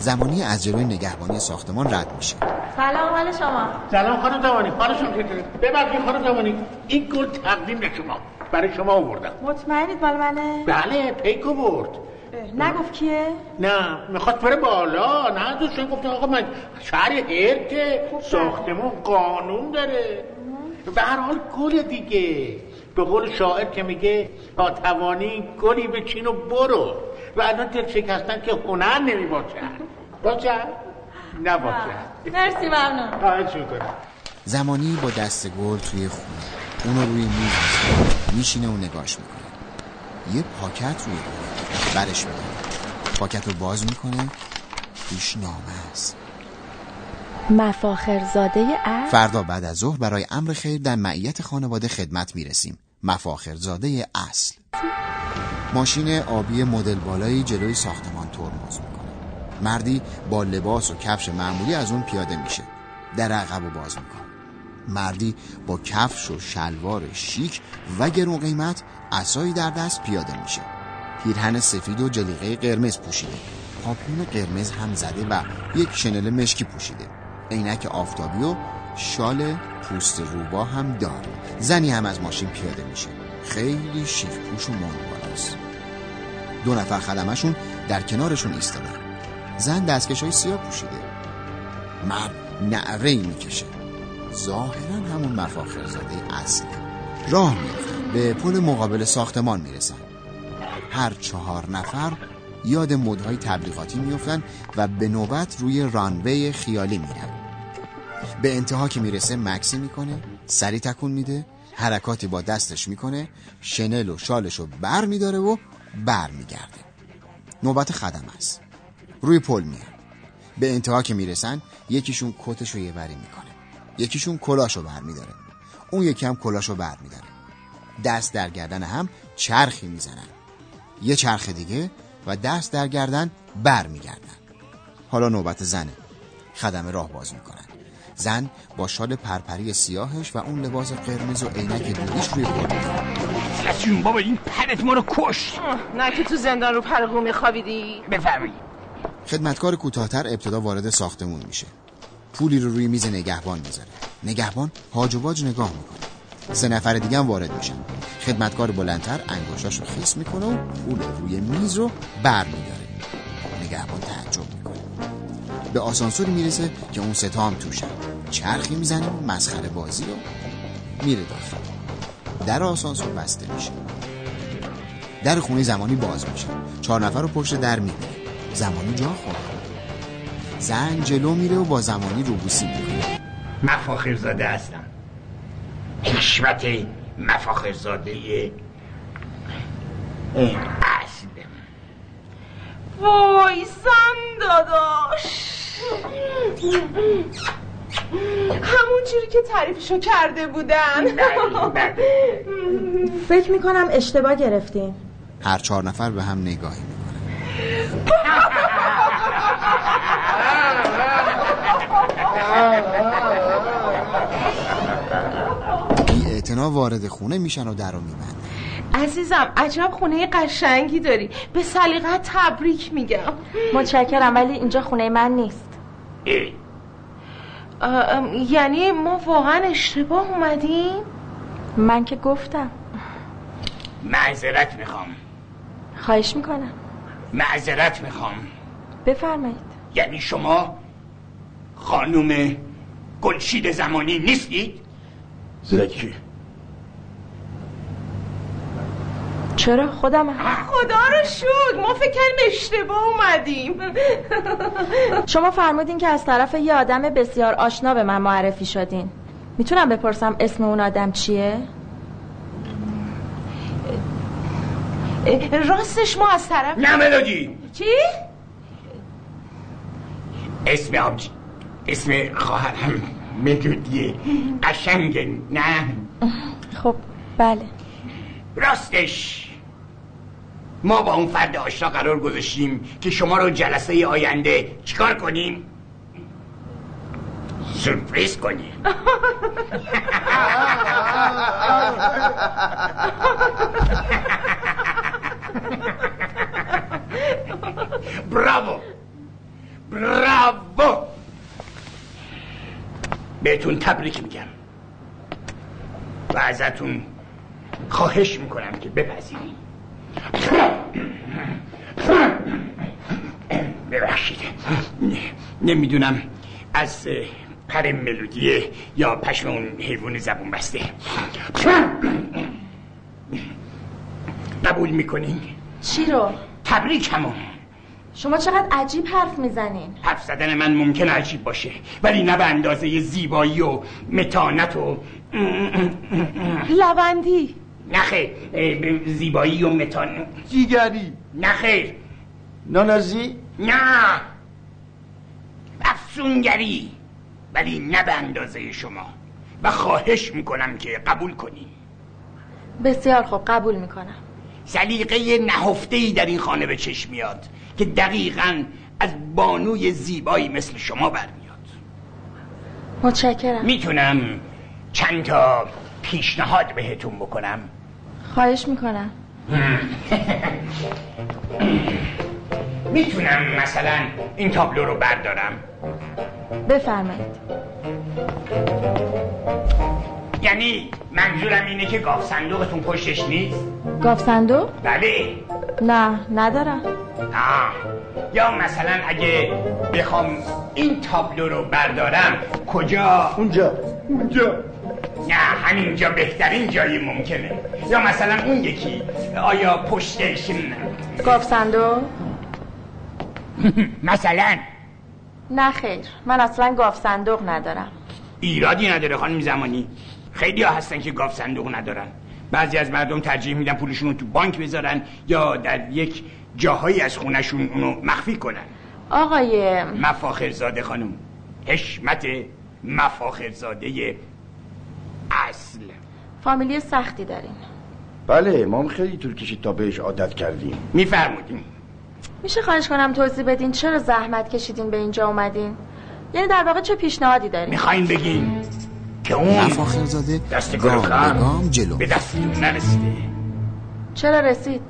زمانی از جلوی نگهبانی ساختمان رد میشه. سلام حال شما. سلام خانم زمانی حال شما چطوره؟ ببخشید خانم زمانی این گل تقدیم به شما برای شما آوردم. مطمئنید مال منه؟ بله پیکو برد. نگفت کیه؟ نه می‌خواست بره بالا. نه دوستان گفتم آقا من شهر هرته ساختمون قانون داره. به هر حال گل دیگه. به قول شاعر که میگه تا توانی گلی بچین و برو. و الان دل شکستن که هنر نمی‌باشد باشد نباشد مرسی ممنون. خواهش می‌کنم. زمانی با دست گل توی خونه. اونو روی میز. میشینه و نگاش می‌کنه. یه پاکت روی گله برش میداره پاکت رو باز می‌کنه. توش نامه است. مفاخرزاده از؟ فردا بعد از ظهر برای امر خیر در معیت خانواده خدمت می‌رسیم. مفاخرزاده اصل. ماشین آبی مدل بالایی جلوی ساختمان ترمز می‌کنه. مردی با لباس و کفش معمولی از اون پیاده میشه. در عقب و باز می‌کنه. مردی با کفش و شلوار شیک و گرون قیمت عصایی در دست پیاده میشه. پیرهن سفید و جلیقه قرمز پوشیده. پاپیون قرمز هم زده و یک شنل مشکی پوشیده. عینک آفتابی و شال پوست روبا هم داره. زنی هم از ماشین پیاده میشه. خیلی شیک پوش و دو نفر خدمشون در کنارشون ایستادن. زن دستکش های سیاه پوشیده. مرد نعره می‌کشه. ظاهرا همون مفاخرزاده اصلی راه میفتن به پل مقابل ساختمان می‌رسن. هر چهار نفر یاد مدهای تبلیغاتی میفتن و به نوبت روی رانوی خیالی میرن. به انتها که می‌رسه مکسی می‌کنه سری تکون میده حرکاتی با دستش می‌کنه شنل و شالش رو بر میداره و بر میگرده. نوبت خدم است. روی پل میان به انتها که می‌رسن یکیشون کتش رو یه وری می‌کنه. یکیشون کلاش رو بر میداره. اون یکی هم کلاش رو بر میداره. دست در گردن هم چرخی می‌زنن. یه چرخ دیگه و دست در گردن بر میگردن. حالا نوبت زنه. خدم راه باز می‌کنن. زن با شال پرپری سیاهش و اون لباس قرمز و عینک دودیش روی جون بابا این پرت ما رو کشت. نه که تو زندان رو پرگو میخوابیدی. بفرمایید. خدمتکار کوتاهتر ابتدا وارد ساختمون میشه. پولی رو روی میز نگهبان می‌ذاره. نگهبان هاج و واج نگاه می‌کنه. سه نفر دیگه هم وارد میشن. خدمتکار بلندتر انگشتاشو خیس می‌کنه و پول روی میز رو بر میداره. نگهبان تعجب می‌کنه. به آسانسوری می‌رسه که اون ستا هم توشن. چرخی می‌زنه و مسخره بازی رو میره داخل. در آسانسور بسته میشه. در خونه زمانی باز میشه. چهار نفر رو پشت در می‌بینه. زمانی جا خورد. زن جلو میره و با زمانی روبوسی می‌کنه. مفاخرزاده هستم. حشمت مفاخرزاده اصل. وای سم داداش. همون جوری که تعریفشو کرده بودن. فکر می‌کنم اشتباه گرفتین. هر چهار نفر به هم نگاهی بی اعتنا وارد خونه میشن و در رو میبندن. عزیزم عجب خونه قشنگی داری. به سلیقت تبریک میگم. متشکرم ولی اینجا خونه من نیست. یعنی ما واقعا اشتباه اومدیم؟ من که گفتم. معذرت می‌خوام. خواهش می‌کنم. معذرت می‌خوام. بفرمایید. یعنی شما خانوم گلشید زمانی نیستید؟ زکی چرا؟ خودم. خدا رو شد ما فکر کردیم اشتباه اومدیم. شما فرمودین که از طرف یه آدم بسیار آشنا به من معرفی شدین. می‌تونم بپرسم اسم اون آدم چیه؟ راستش ما از طرف نه ملودی. چی؟ اسم آبج اسم خواهرم ملودیه. قشنگه. نه. خب بله. راستش ما با اون فرد آشنا قرار گذاشتیم که شما رو جلسه آینده چیکار کنیم؟ سورپریز کنیم. براوو براوو بهتون تبریک میگم. و ازتون خواهش می‌کنم که بپذیریم ببخشید نمی‌دونم. از پر ملودیه یا پشم اون حیوان زبون بسته. قبول می‌کنین؟ چی رو؟ تبریک همون. شما چقدر عجیب حرف می‌زنین. حرف زدن من ممکن عجیب باشه ولی نه به اندازه زیبایی و متانت و لوندی نخیر زیبایی و متان جیگری. نخیر نانازی؟ نه. افسونگری. ولی نه به اندازه شما. و خواهش می‌کنم که قبول کنی. بسیار خوب قبول می‌کنم. سلیقه نهفته ای در این خانه به چشم میاد که دقیقا از بانوی زیبایی مثل شما برمیاد. متشکرم. می‌تونم چند تا پیشنهاد بهتون بکنم؟ خواهش می‌کنم. می‌تونم مثلا این تابلو رو بردارم. بفرمایید. یعنی منظورم اینه که گاف صندوقتون پشتش نیست؟ گاف صندوق؟ بله. نه ندارم. آه. یا مثلا اگه بخوام این تابلو رو بردارم کجا؟ اونجا. اونجا. نه همینجا بهترین جایی ممکنه. یا مثلا اون یکی. آیا پشتش؟ گاف صندوق؟ مثلا. نه خیر من اصلا گاف صندوق ندارم. ایرادی نداره خانم زمانی. خیلی ها هستن که گاف صندوق ندارن. بعضی از مردم ترجیح میدن پولشون رو تو بانک بذارن یا در یک جاهایی از خونشون اونو مخفی کنن. آقای مفاخرزاده خانم. حشمت مفاخرزاده اصل. فامیلی سختی دارین. بله ما هم خیلی طول کشید تا بهش عادت کردیم. میفرمودیم میشه خواهش کنم توضیح بدین چرا زحمت کشیدین به اینجا اومدین؟ یعنی در واقع چه پیشنهادی دارین؟ می‌خواین بگین که اون مفاخرزاده دست گام جلو. به دستتون نرسیده. چرا رسید؟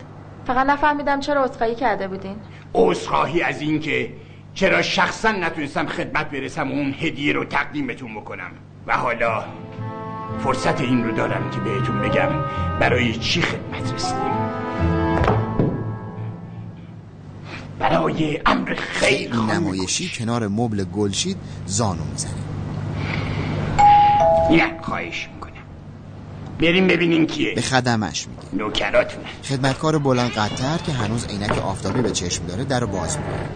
فقط نفهمیدم چرا عذرخواهی کرده بودین. عذرخواهی از این که چرا شخصا نتونستم خدمت برسم و اون هدیه رو تقدیمتون بکنم. و حالا فرصت این رو دارم که بهتون بگم برای چی خدمت رسیدیم. برای امر خیر نمایشی کنار مبل گلشید زانو می‌زنه. نه خواهش می‌کنم. بریم ببینیم کیه. به خدمش میگه. نوکراتونه. خدمتکار بلند قدتر که هنوز عینک آفتابی به چشم داره در باز می‌کنه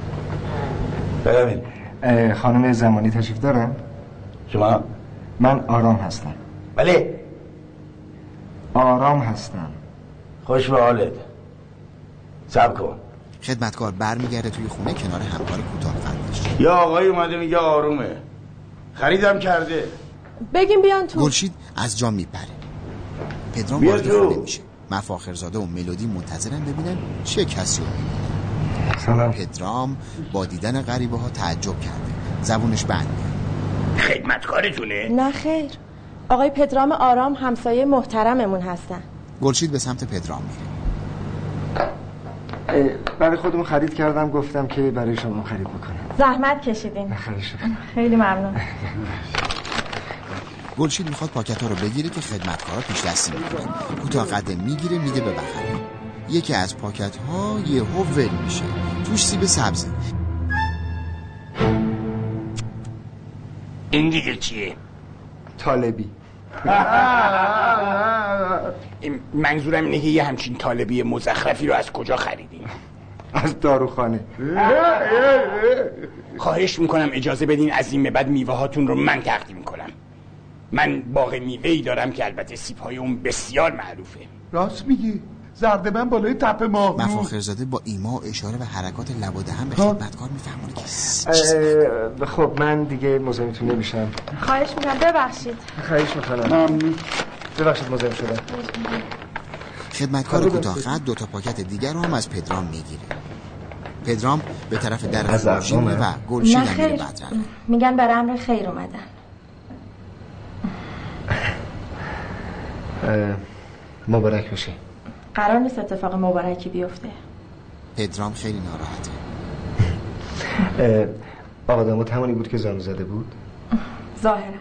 بروین خانم زمانی تشریف دارم؟ شما؟ من آرام هستم. بله. آرام هستم. خوش به حالت. سب کن. خدمتکار برمیگرده توی خونه کنار همکار کوتاه قدش یا آقای اومده میگه آرومه. خریدم کرده. بگیم بیان تو. گلشید از جا میپره. پدرام وارد. خونه میشه. مفاخرزاده و ملودی منتظرن ببینن چه کسی رو. سلام. پدرام با دیدن غریبه ها تعجب کرده. زبونش بند. میاد. خدمتکارتونه؟ نه خیر. آقای پدرام آرام همسایه محترممون هستن. گلشید به سمت پدرام میره. برای خودمون خرید کردم گفتم که برای شما خرید می‌کنم. زحمت کشیدین. خیلی ممنون. گلشید می‌خواد پاکت ها رو بگیره که خدمتکارا پیش دستی می‌کنه کوتاه قدم می‌گیره میده به بغل یکی از پاکت ها یهو ول میشه. توش سیب سبزه این دیگه چیه؟ طالبی. منظورم اینه که یه همچین طالبی مزخرفی رو از کجا خریدین از داروخانه. خواهش می‌کنم اجازه بدین از این به بعد میوه هاتون رو من تقدیم کنم. من باغ میوه ای دارم که البته سیب های اون بسیار معروفه. راست میگی. زرد من بالای تپه ماه مفاخرزاده با ایما و اشاره و حرکات لب و دهن به خدمتکار میفهمونه که خب من دیگه مزاحمتون نمیشم. خواهش می‌کنم. ببخشید. خواهش می‌کنم. ببخشید مزاحم شدم. خدمتکار خب، کوتاه. خط دو تا پاکت دیگر رو هم از پدرام می‌گیره. پدرام به طرف در؟ میره و هم میره میگن بر امر خیر اومدن. اه، مبارک باشه قرار نیست اتفاق مبارکی بیفته. پدرام خیلی ناراحته. آقا داماد همونی بود که زانو زده بود؟ ظاهرا.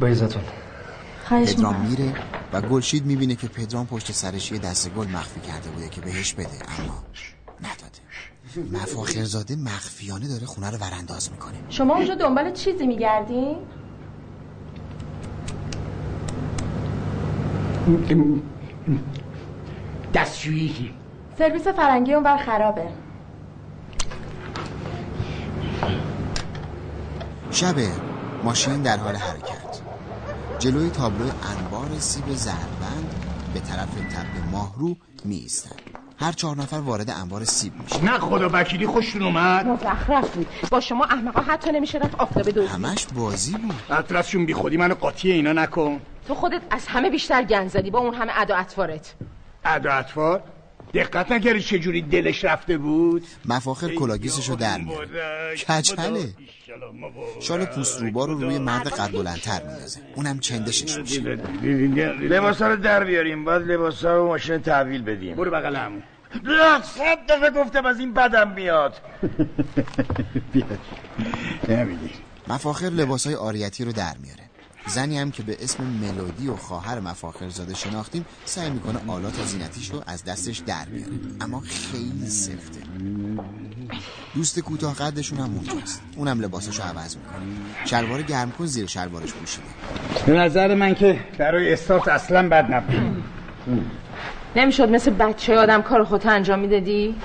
با عزتون. خواهش پدرام میره و گلشید می‌بینه که پدرام پشت سرش یه دست گل مخفی کرده بوده که بهش بده اما نداده. مفاخرزاده مخفیانه داره خونه رو ورانداز می‌کنه شما اونجا دنبال چیزی میگردین؟ دستشویی سرویس فرنگی اونور خرابه شب ماشین در حال حرکت جلوی تابلو انبار سیب زربند به طرف تپه ماهرو می ایستن. هر چهار نفر وارد انبار سیب میشه. نه خدا وکیلی خوشتون اومد؟ مزخرف بود. با شما احمقا حتی نمیشه رفت آفتابه دو همش بازی بود. اطرسشون بی خودی منو قاطی اینا نکن. تو خودت از همه بیشتر گند زدی با اون همه ادا اطوارت ادا اطفال دقت نکردی چجوری دلش رفته بود؟ مفاخر کلاگیسش رو در میاره. کچله. شال پوست روبار رو روی مرد قد بلندتر میندازه. اونم چندشش میشه لباسا رو در بیاریم باید لباسا رو ماشین تحویل بدیم. برو بغل همون. نه، صد دفعه گفتم از این بدم میاد مفاخر لباس های آریتی رو در میاره. زنی هم که به اسم ملودی و خواهر مفاخر زاده شناختیم سعی می‌کنه آلات زینتیش رو از دستش در بیاره. اما خیلی سفته. دوست کوتاه قدشون هم اونجاست. اونم لباسش رو عوض می‌کنه. شلوار گرم کن زیر شلوارش پوشیده. به نظر من که برای استارت اصلا بد نبود. نمی‌شد مثل بچه آدم کار خودت انجام می‌دادی؟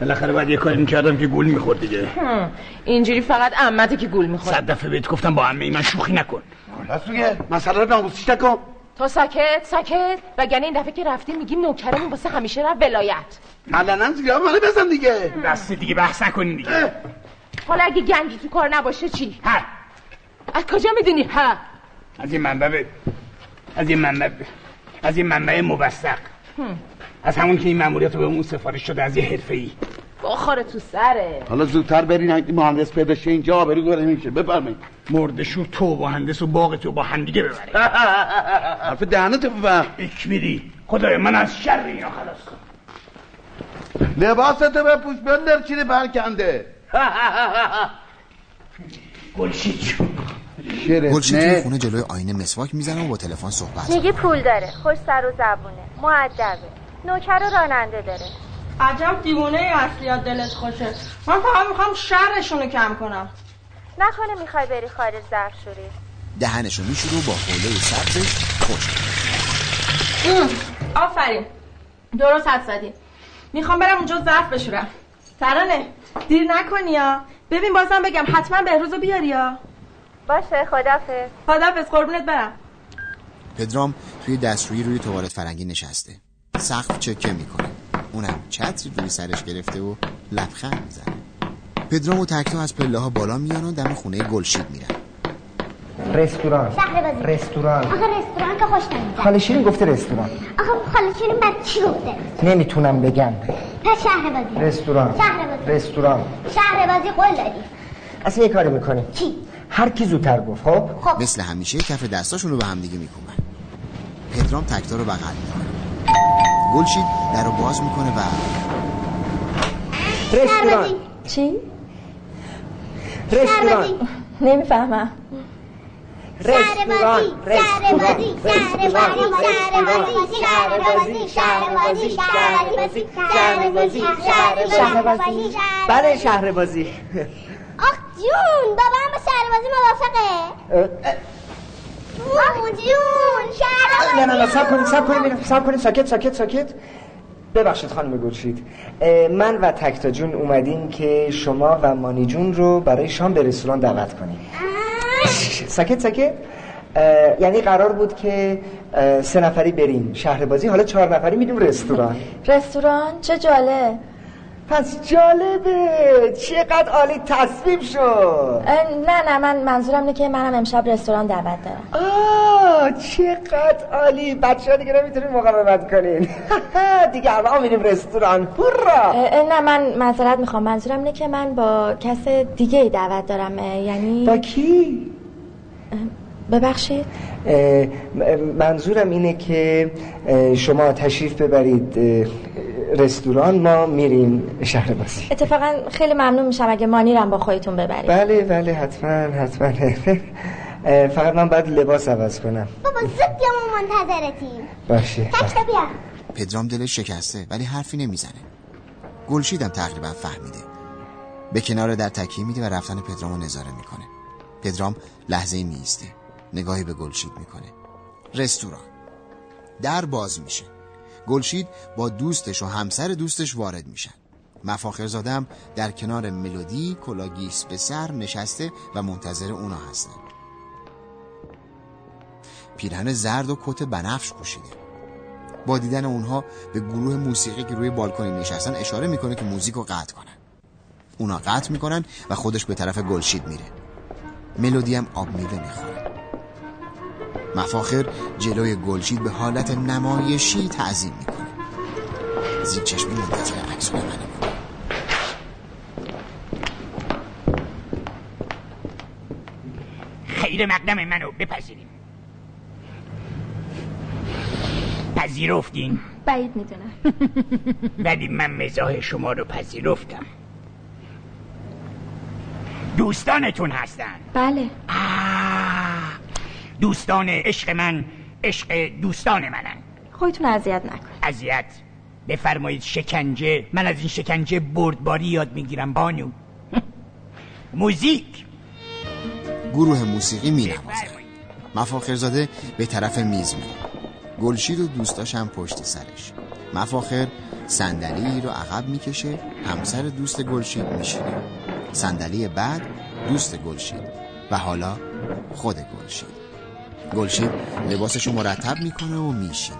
بالاخره باید یه کاری می‌کردم که گول می‌خورد دیگه. اینجوری فقط عمته که گول می‌خوره صد دفعه بهت گفتم با عمه من شوخی نکن. بس میگه. مسئله رو ناموسیش نکن. تو ساکت ساکت. وگرنه این دفعه که رفتیم میگیم نوکرمون واسه همیشه رفت ولایت. علنا زیاد منو بزن دیگه. دست دیگه بحث نکنین دیگه. حالا اگه گنجی تو کار نباشه چی؟ ها. از کجا می‌دونی؟ ها. از این منبع از این منبع از این منبع موثق. از همون که این ماموریت رو به اون سفارش شده از یه حرفه‌ای. بخوره تو سره. حالا زودتر برین این مهندس پیدا شه اینجا آبرو گره نمیشه. بفرمایید. مردشور تو با هندس و باغ تو با همدیگه ببره حرف دهنتو ببر. اکمیری خدای من از شر اینا خلاص کن. لباستو بپوش بندر چیره پرکنده. گلشید شو. گلشید توی خونه جلوی آینه مسواک می‌زنه و با تلفن صحبت میگه پول داره خوش سر و زبونه معدبه نوکر و راننده داره. عجب دیوونه ای اصلی از دلت خوشه. من فقط می‌خوام شرشونو کم کنم. نکنه می‌خوای بری خارج ظرف شوری. دهنشو میشوره و با حوله سبزش خوش ام، آفرین. درست حد زدی. می‌خوام برم اونجا ظرف بشورم. ترانه دیر نکنی یا؟ ببین بازم بگم حتما بهروزو بیاری یا؟ باشه خدافظ. خدافظ قربونت برم. پدرام توی دستشویی روی توالت فرنگی نشسته. سقف چکه می‌کنه. اونم چتری روی سرش گرفته و لبخند می‌زنه. پدرام و تکتا از پله ها بالا میان و دم خونه گلشید میرن. رستوران. شهر بازی. رستوران. آخه رستوران که خوش نمیاد خاله شیرین گفته رستوران؟ آخه خاله شیرین بعد چی گفته نمی‌تونم بگم. پس شهر بازی. رستوران. شهر بازی. رستوران. شهر بازی قول دادی. اصلا یه کاری می‌کنیم چی؟ هر کی زودتر گفت خب مثل همیشه کف دستاشون رو به هم دیگه می‌کنن پدرام تکتا رو بغل می‌کنه گلشید در رو باز می‌کنه و رستوران چی؟ رستوران نمی‌فهمم رستوران رستوران شهر بازی بله شهر بازی جون بابا هم با شهر بازی موافقه آخ جون شهر نه نه نه سب کنید سب کنید سب کنید ساکت ساکت ساکت. ببخشید خانم گلشید. اه، من و تکتا جون اومدیم که شما و مانی جون رو برای شام به رستوران دعوت کنیم. ساکت ساکت. یعنی قرار بود که سه نفری بریم شهر بازی. حالا چهار نفری میریم رستوران. رستوران؟ چه جالب. پس جالبه. چقدر عالی تصمیم شد. نه نه من منظورم اینه که منم امشب رستوران دعوت دارم. آه چقدر عالی. بچه ها دیگه نمی‌تونین مقاومت کنین. دیگه همه میریم رستوران. هورا نه من معذرت می‌خوام. منظورم اینه که من با کس دیگه ای دعوت دارم. یعنی با کی؟ ببخشید. منظورم اینه که شما تشریف ببرید. رستوران ما میریم شهر بازی. اتفاقا خیلی ممنون میشم اگه مانیرم با خودتون ببرید بله بله حتما حتما. فقط من باید لباس عوض کنم. بابا زود بیا ما منتظرتیم. باشه. تکتا بیا. پدرام دلش شکسته ولی حرفی نمی‌زنه. گلشیدم تقریبا فهمیده. به کنار در تکیه میده و رفتن پدرامو نظاره می‌کنه. پدرام لحظه میسته نگاهی به گلشید می‌کنه. رستوران. در باز میشه. گلشید با دوستش و همسر دوستش وارد میشن. مفاخرزاده‌م در کنار ملودی کلاه‌گیس به سر نشسته و منتظر اونا هستن. پیرهن زرد و کت بنفش پوشیده. با دیدن اونها به گروه موسیقی که روی بالکنی نشستن اشاره می‌کنه که موزیک رو قطع کنن. اونا قطع می‌کنن و خودش به طرف گلشید میره. ملودی هم آب میوه می‌خوره. مفاخر جلوی گلشید به حالت نمایشی تعظیم می‌کنه. زیر چشمی منتظر عکس منه خیر مقدم منو بپذیریم. پذیرفتین بعید می‌دونم. ولی من مزاح شما رو پذیرفتم. دوستانتون هستن. بله. دوستان عشق من عشق دوستان منن. خودتون اذیت نکن اذیت. بفرمایید شکنجه. من از این شکنجه بردباری یاد می‌گیرم بانو. موزیک. گروه موسیقی می مفاخرزاده به طرف میز میره گلشید و دوستاش هم پشت سرش. مفاخر صندلی رو عقب می‌کشه همسر دوست گلشید میشینه. صندلی بعد دوست گلشید و حالا خود گلشید گلشید لباسش رو مرتب می‌کنه و میشینه.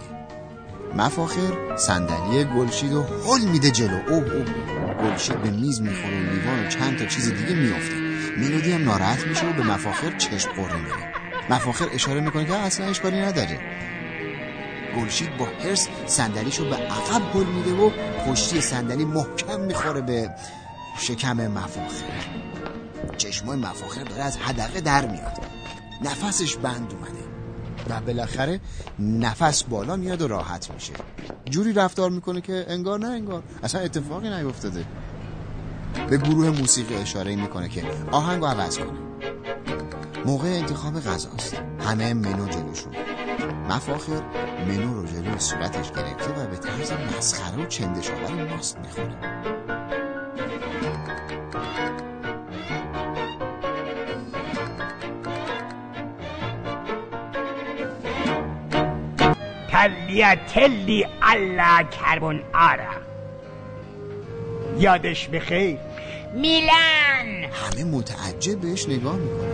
مفاخر صندلی گلشید و هل میده جلو. اوه اوه گلشید به میز می‌خوره و لیوان و چند تا چیز دیگه میافته. ملودی هم ناراحت میشه و به مفاخر چشم قره میره مفاخر اشاره می‌کنه که اصلا اشکالی نداره. گلشید با حرس صندلیشو به عقب هل میده و پشتی صندلی محکم می‌خوره به شکم مفاخر. چشمای مفاخر داره از حدقه در میاد. نفسش بند اومده و بالاخره نفس بالا میاد و راحت میشه. جوری رفتار می‌کنه که انگار نه انگار. اصلا اتفاقی نیفتاده. به گروه موسیقی اشاره می‌کنه که آهنگو عوض کنه. موقع انتخاب غذاست. همه منو جلوشون مفاخر منو رو جلوی صورتش گرفته و به طرز مسخره و چندشاور ماست می‌خوره. تلی تلی alla کربون آرا یادش بخیر میلان! همه متعجب بهش نگاه می‌کنه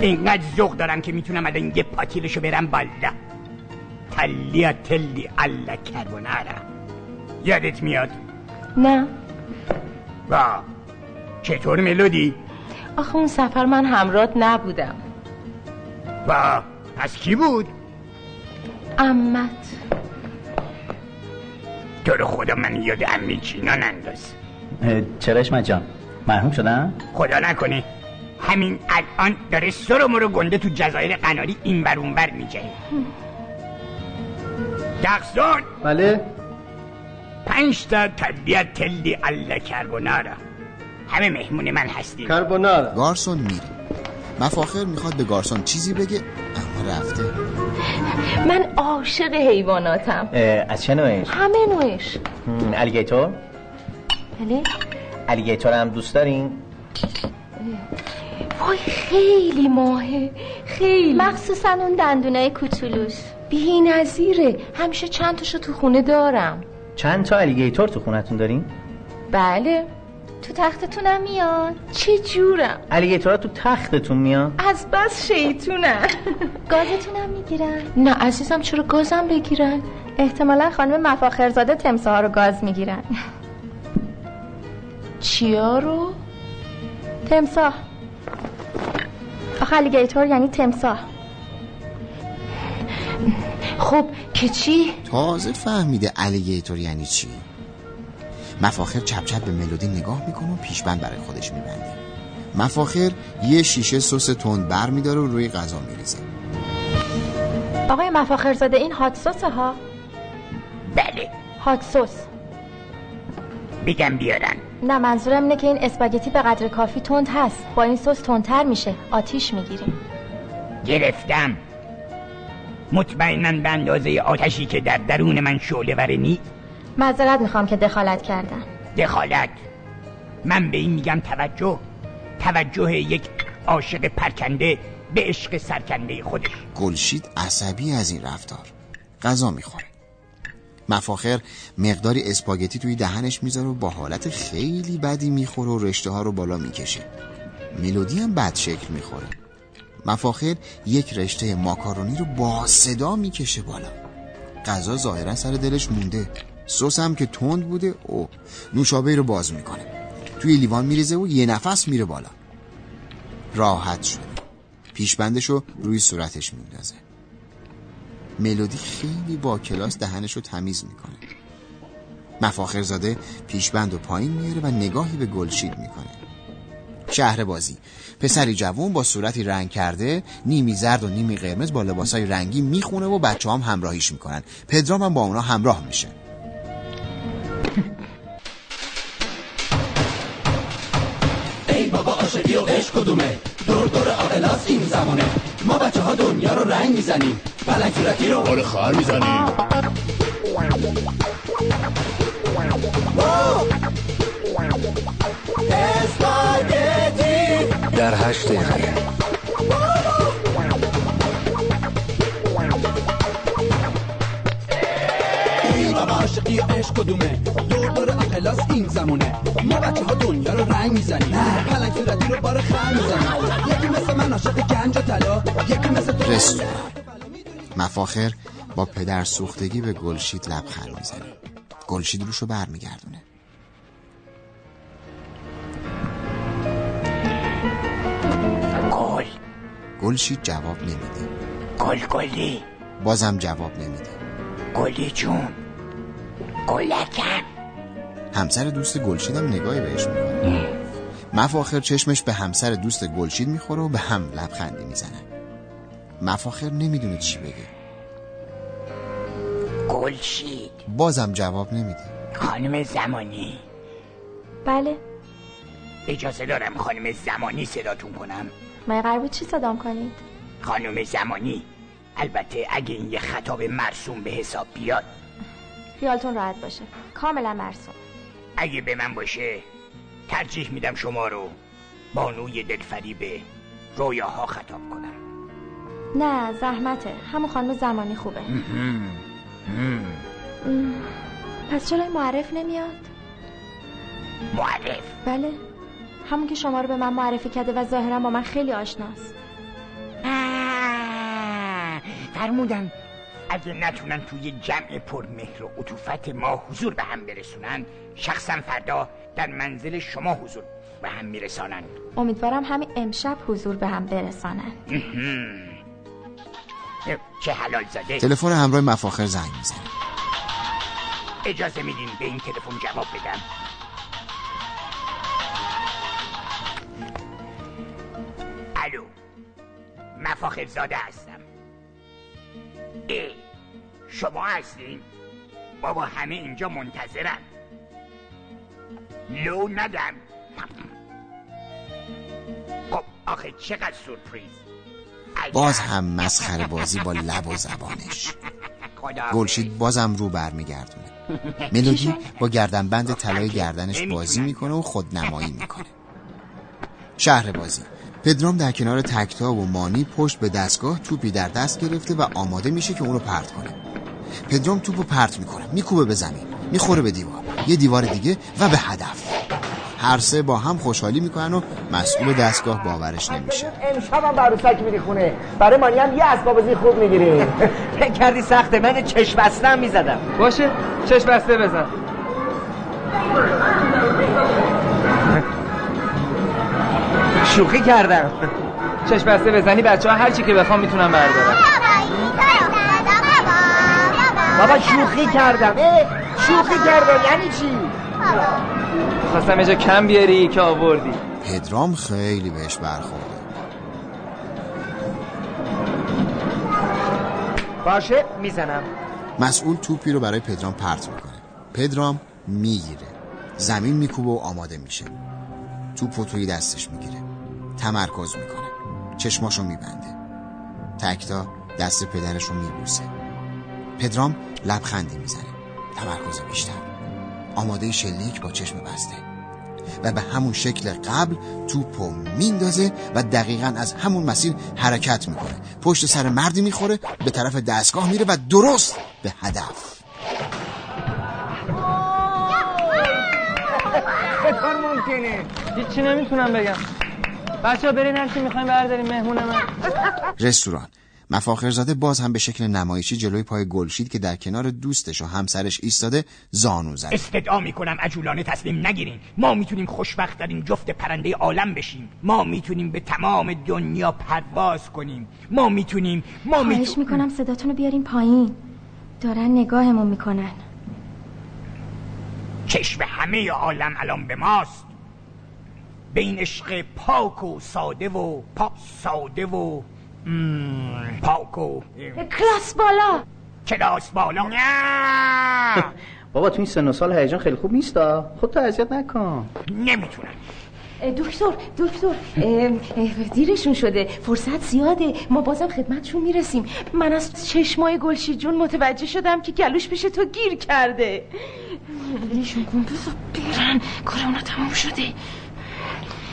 اینقدر ذوق دارم که می‌تونم الان یه پاتیلشو برم بالا. تلی تلی کربون آرا یادت میاد؟ نه. با چطور ملودی آخه اون سفر من همرات نبودم. با پس کی بود؟ امت تو رو خدا من یاد امی چینا ننداز. چرا اشمت جان؟ مرحوم شدن؟ خدا نکنه. همین الان داره سر و مرو گنده تو جزایر قناری این بر اون بر میجهه. دقصان بله. پنج تا تدبیت تلی الله کربونارا همه مهمون من هستیم. کربونارا گارسون میره مفاخر می‌خواد به گارسون چیزی بگه اما رفته. من عاشق حیواناتم. از چه نوعش؟ همه نوعش. الیگیتور؟ بله. الیگیتور هم دوست دارین؟ وای خیلی ماهه. خیلی. مخصوصا اون دندونای کوچولوش. بی نظیره همیشه چند تاشو تو خونه دارم. چند تا الیگیتور تو خونتون دارین؟ بله. تو تختتونم میاد چه جورم الیگیتورها تو تختتون میان؟ از بس شیطونن گازتونم می‌گیرن؟ نه عزیزم چرا گازم بگیرن؟ احتمالا خانم مفاخرزاده تمساها رو گاز می‌گیرن. چیا رو؟ تمساه آخه الیگیتور یعنی تمساه خب که چی؟ تازه فهمیده الیگیتور یعنی چی؟ مفاخر چپ چپ به ملودی نگاه می‌کنه و پیشبند برای خودش میبنده. مفاخر یه شیشه سس تند بر میداره و روی غذا میریزه. آقای مفاخرزاده این hot sauce ه ها؟ بله. hot سس. بگم بیارن. نه منظورم اینه که این اسپاگتی به قدر کافی تند هست. با این سس تندتر میشه. آتیش می‌گیریم. گرفتم. مطمئنا به اندازه آتشی که در درون من شعله ور نیست معذرت می‌خوام که دخالت کردم. دخالت؟ من به این میگم توجه. توجه یک عاشق پرکنده به عشق سرکنده خودش. گلشید عصبی از این رفتار. غذا می‌خوره. مفاخر مقداری اسپاگتی توی دهنش می‌ذاره و با حالت خیلی بدی می‌خوره و رشته ها رو بالا می‌کشه. ملودی هم بد شکل می‌خوره. مفاخر یک رشته ماکارونی رو با صدا می‌کشه بالا. غذا ظاهرا سر دلش مونده. سس هم که تند بوده او نوشابه رو باز می‌کنه. توی لیوان میریزه و یه نفس میره بالا. راحت شده پیشبندش رو روی صورتش میندازه. ملودی خیلی با کلاس دهنش رو تمیز می‌کنه. مفاخرزاده پیشبند و پایین میاره و نگاهی به گلشید می‌کنه. شهر بازی. پسری جوون با صورتی رنگ کرده نیمی زرد و نیمی قرمز با لباسای رنگی می‌خونه و بچه هم همراهیش می‌کنن. پدرام هم با اونا همراه میشه. ای بابا عاشقی و عشق کدومه دور دور عاقلاس این زمانه. ما بچه ها دنیا رو رنگ می‌زنیم. بلک صورتی رو بار خواهر می‌زنیم. در هشت دقیقه. و عشق کدومه؟ دور دور عاقلاس این زمانه ما بچه ها دنیا رو رنگ می‌زنیم. بلک صورتی رو بار خواهر می‌زنیم. یکی مثل من عاشق گنج و طلا یکی مثل تو رستوران مفاخر با پدر سوختگی به گلشید لبخند می‌زنه. گلشید روشو برمیگردونه. گل. گلشید جواب نمیده. گل گلی. بازم جواب نمیده. گلی جون. گلکم همسر دوست گلشیدم نگاهی بهش می‌کنه. مفاخر چشمش به همسر دوست گلشید می‌خوره و به هم لبخندی می‌زنه. مفاخر نمی‌دونه چی بگه. گلشید بازم جواب نمیده. خانم زمانی. بله. اجازه دارم خانم زمانی صداتون کنم. من قرار بود چی صدام کنید؟ خانم زمانی البته اگه این یه خطاب مرسوم به حساب بیاد خیالتون راحت باشه. کاملا مرسوم. اگه به من باشه ترجیح میدم شما رو بانوی دلفریب رویاها خطاب کنم. نه زحمته. همون خانم زمانی خوبه. پس چرا این معرف نمیاد؟ معرف؟ بله. همون که شما رو به من معرفی کرده و ظاهرا با من خیلی آشناست. فرمودن اگه نتونن توی جمع پرمهر و عطوفت ما حضور به هم برسونن شخصا فردا در منزل شما حضور به هم میرسانن امیدوارم همین امشب حضور به هم برسانن. چه حلال زده تلفن همراه مفاخر زنگ می‌زنه. اجازه میدین به این تلفن جواب بدم؟ الو مفاخر زاده هستم. ای شما هستین؟ بابا همه اینجا منتظرن. لو ندم خب آخه چقدر سورپریز. باز هم مسخره بازی با لب و زبانش. گلشید بازم رو برمیگردونه. ملودی با گردنبند طلای گردنش بازی می‌کنه و خودنمایی می‌کنه. شهر بازی. پدرام در کنار تکتا و مانی پشت به دستگاه توپی در دست گرفته و آماده میشه که اونو پرت کنه. پدرام توپو پرت می‌کنه میکوبه به زمین می‌خوره به دیوار یه دیوار دیگه و به هدف. هر سه با هم خوشحالی می‌کنن و مسئول دستگاه باورش نمیشه. امشب هم عروسک میری خونه برای مانی هم یه اسباب بازی خوب می‌گیری فکر کردی سخته من چشم بسته هم می‌زدم. باشه چشم بسته بزن. شوخی کردم. چشم بسته بزنی بچه ها هر چی که بخوام می‌تونم بردارم. بابا شوخی کردم. شوخی کردم. یعنی چی؟ خواستم یه جا کم بیاری که آوردی. پدرام خیلی بهش برخورده. باشه می‌زنم. مسئول توپی رو برای پدرام پرت می‌کنه. پدرام می‌گیره. زمین میکوبه و آماده میشه. توپ رو توی دستش می‌گیره. تمرکز می‌کنه. چشماشو میبنده. تکتا دست پدرش رو میبوسه. پدرام لبخندی می‌زنه. تمرکز بیشتر. آماده شلیک با چشم بسته. و به همون شکل قبل توپو میندازه و دقیقا از همون مسیر حرکت می‌کنه. پشت سر مردی می‌خوره به طرف دستگاه میره و درست به هدف. ممکنه؟ هیچی نمی‌تونم بگم. بچه ها برین هر چی می‌خوایم برداریم مهمون من. رستوران. مفاخرزاده باز هم به شکل نمایشی جلوی پای گلشید که در کنار دوستش و همسرش ایستاده زانو زد استدعا می‌کنم عجولانه تسلیم نگیرین. ما می‌تونیم خوشبختترین جفت پرنده عالم بشیم. ما می‌تونیم به تمام دنیا پرواز کنیم. ما می‌تونیم ما خواهش می‌تونیم می‌کنم صداتون رو بیارین پایین. دارن نگاهمون می‌کنن. چشم همه عالم الان به ماست. به این عشق پاک و ساده و پاک ساده و پاک و کلاس بالا. کلاس بالا. نه. بابا تو این سن و سال هیجان خیلی خوب نیستا؟ خودتو اذیت نکن. نمی‌تونم. دکتر دکتر دیرشون شده. فرصت زیاده. ما بازم خدمتشون می‌رسیم. من از چشمای گلشید جون متوجه شدم که گلوش پیش تو گیر کرده. ولشون کن بذار برن کار اونا تمام شده.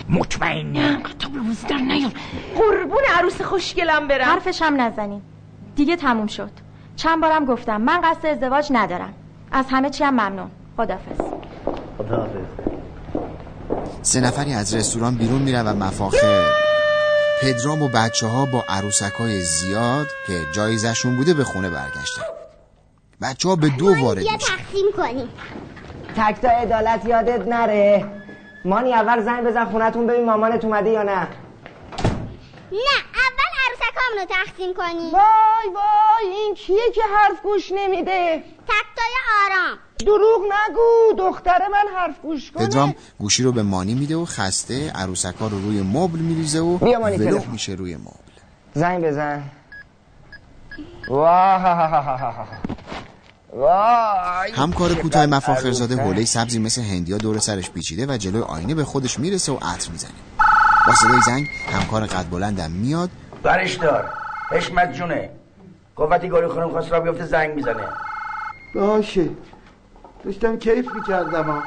مطمئنی نه تابلو بازی در نیار. قربون عروس خوشگلم برم. حرفش هم نزنین دیگه تموم شد. چند بارم گفتم من قصد ازدواج ندارم. از همه چی هم ممنون. خدافز خداحافظ. سه نفری از رستوران بیرون میرن و مفاخر. پدرام و بچه ها با عروسک های زیاد که جایزشون بوده به خونه برگشتن. بچه ها به دو وارد میشن. تقسیم کنیم. تکتا عدالت یادت نره. مانی اول زنگ بزن خونتون ببین مامانت اومده یا نه. نه اول عروسکامون رو تقسیم کنیم وای وای این کیه که حرف گوش نمیده؟ تکتای آرام. دروغ نگو دختر من حرف گوش کنه. پدرام گوشی رو به مانی میده و خسته عروسک ها رو روی مبل میریزه و بیا مانی ولو تلفن. میشه روی مبل. زنگ بزن. وای همکار کوتاه مفاخرزاده حوله سبزی مثل هندیا دور سرش پیچیده و جلوی آینه به خودش می‌رسه و عطر می‌زنه. با صدای زنگ همکار قد بلندم میاد. برش دار. حشمت جونه. قوتی گاری خانم خواست را بیفته زنگ می‌زنه. باشه. داشتم کیف می‌کردم ها.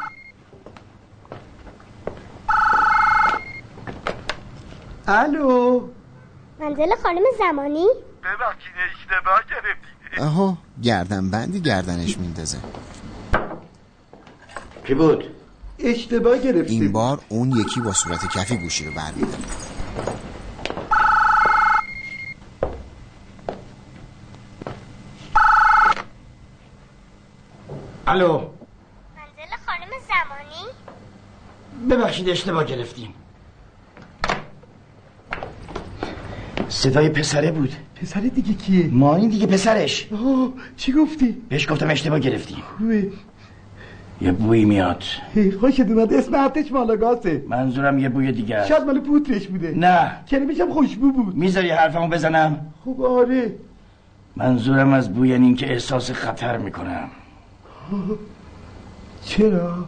الو. منزل خانم زمانی؟ ببخشید اشتباه گرفتی آها گردن بندی گردنش میندازه. کی بود؟ اشتباه گرفتی. این بار اون یکی با صورت کفی گوشی رو برمیداره. الو. منزل خانم زمانی؟ ببخشید اشتباه گرفتیم. صدای پسره بود. پسر دیگه کیه؟ ما این دیگه پسرش. آه چی گفتی؟ بهش گفتم اشتباه گرفتیم خوبه. یه بوی میاد. خوشت اومد اسم حرفش مالاگاسه. منظورم یه بوی دیگه شاید مال پوترش بوده. نه. کلمش هم خوشبو بود. می‌ذاری حرفمو بزنم؟ خوب آره. منظورم از بوی این که احساس خطر می‌کنم. چرا؟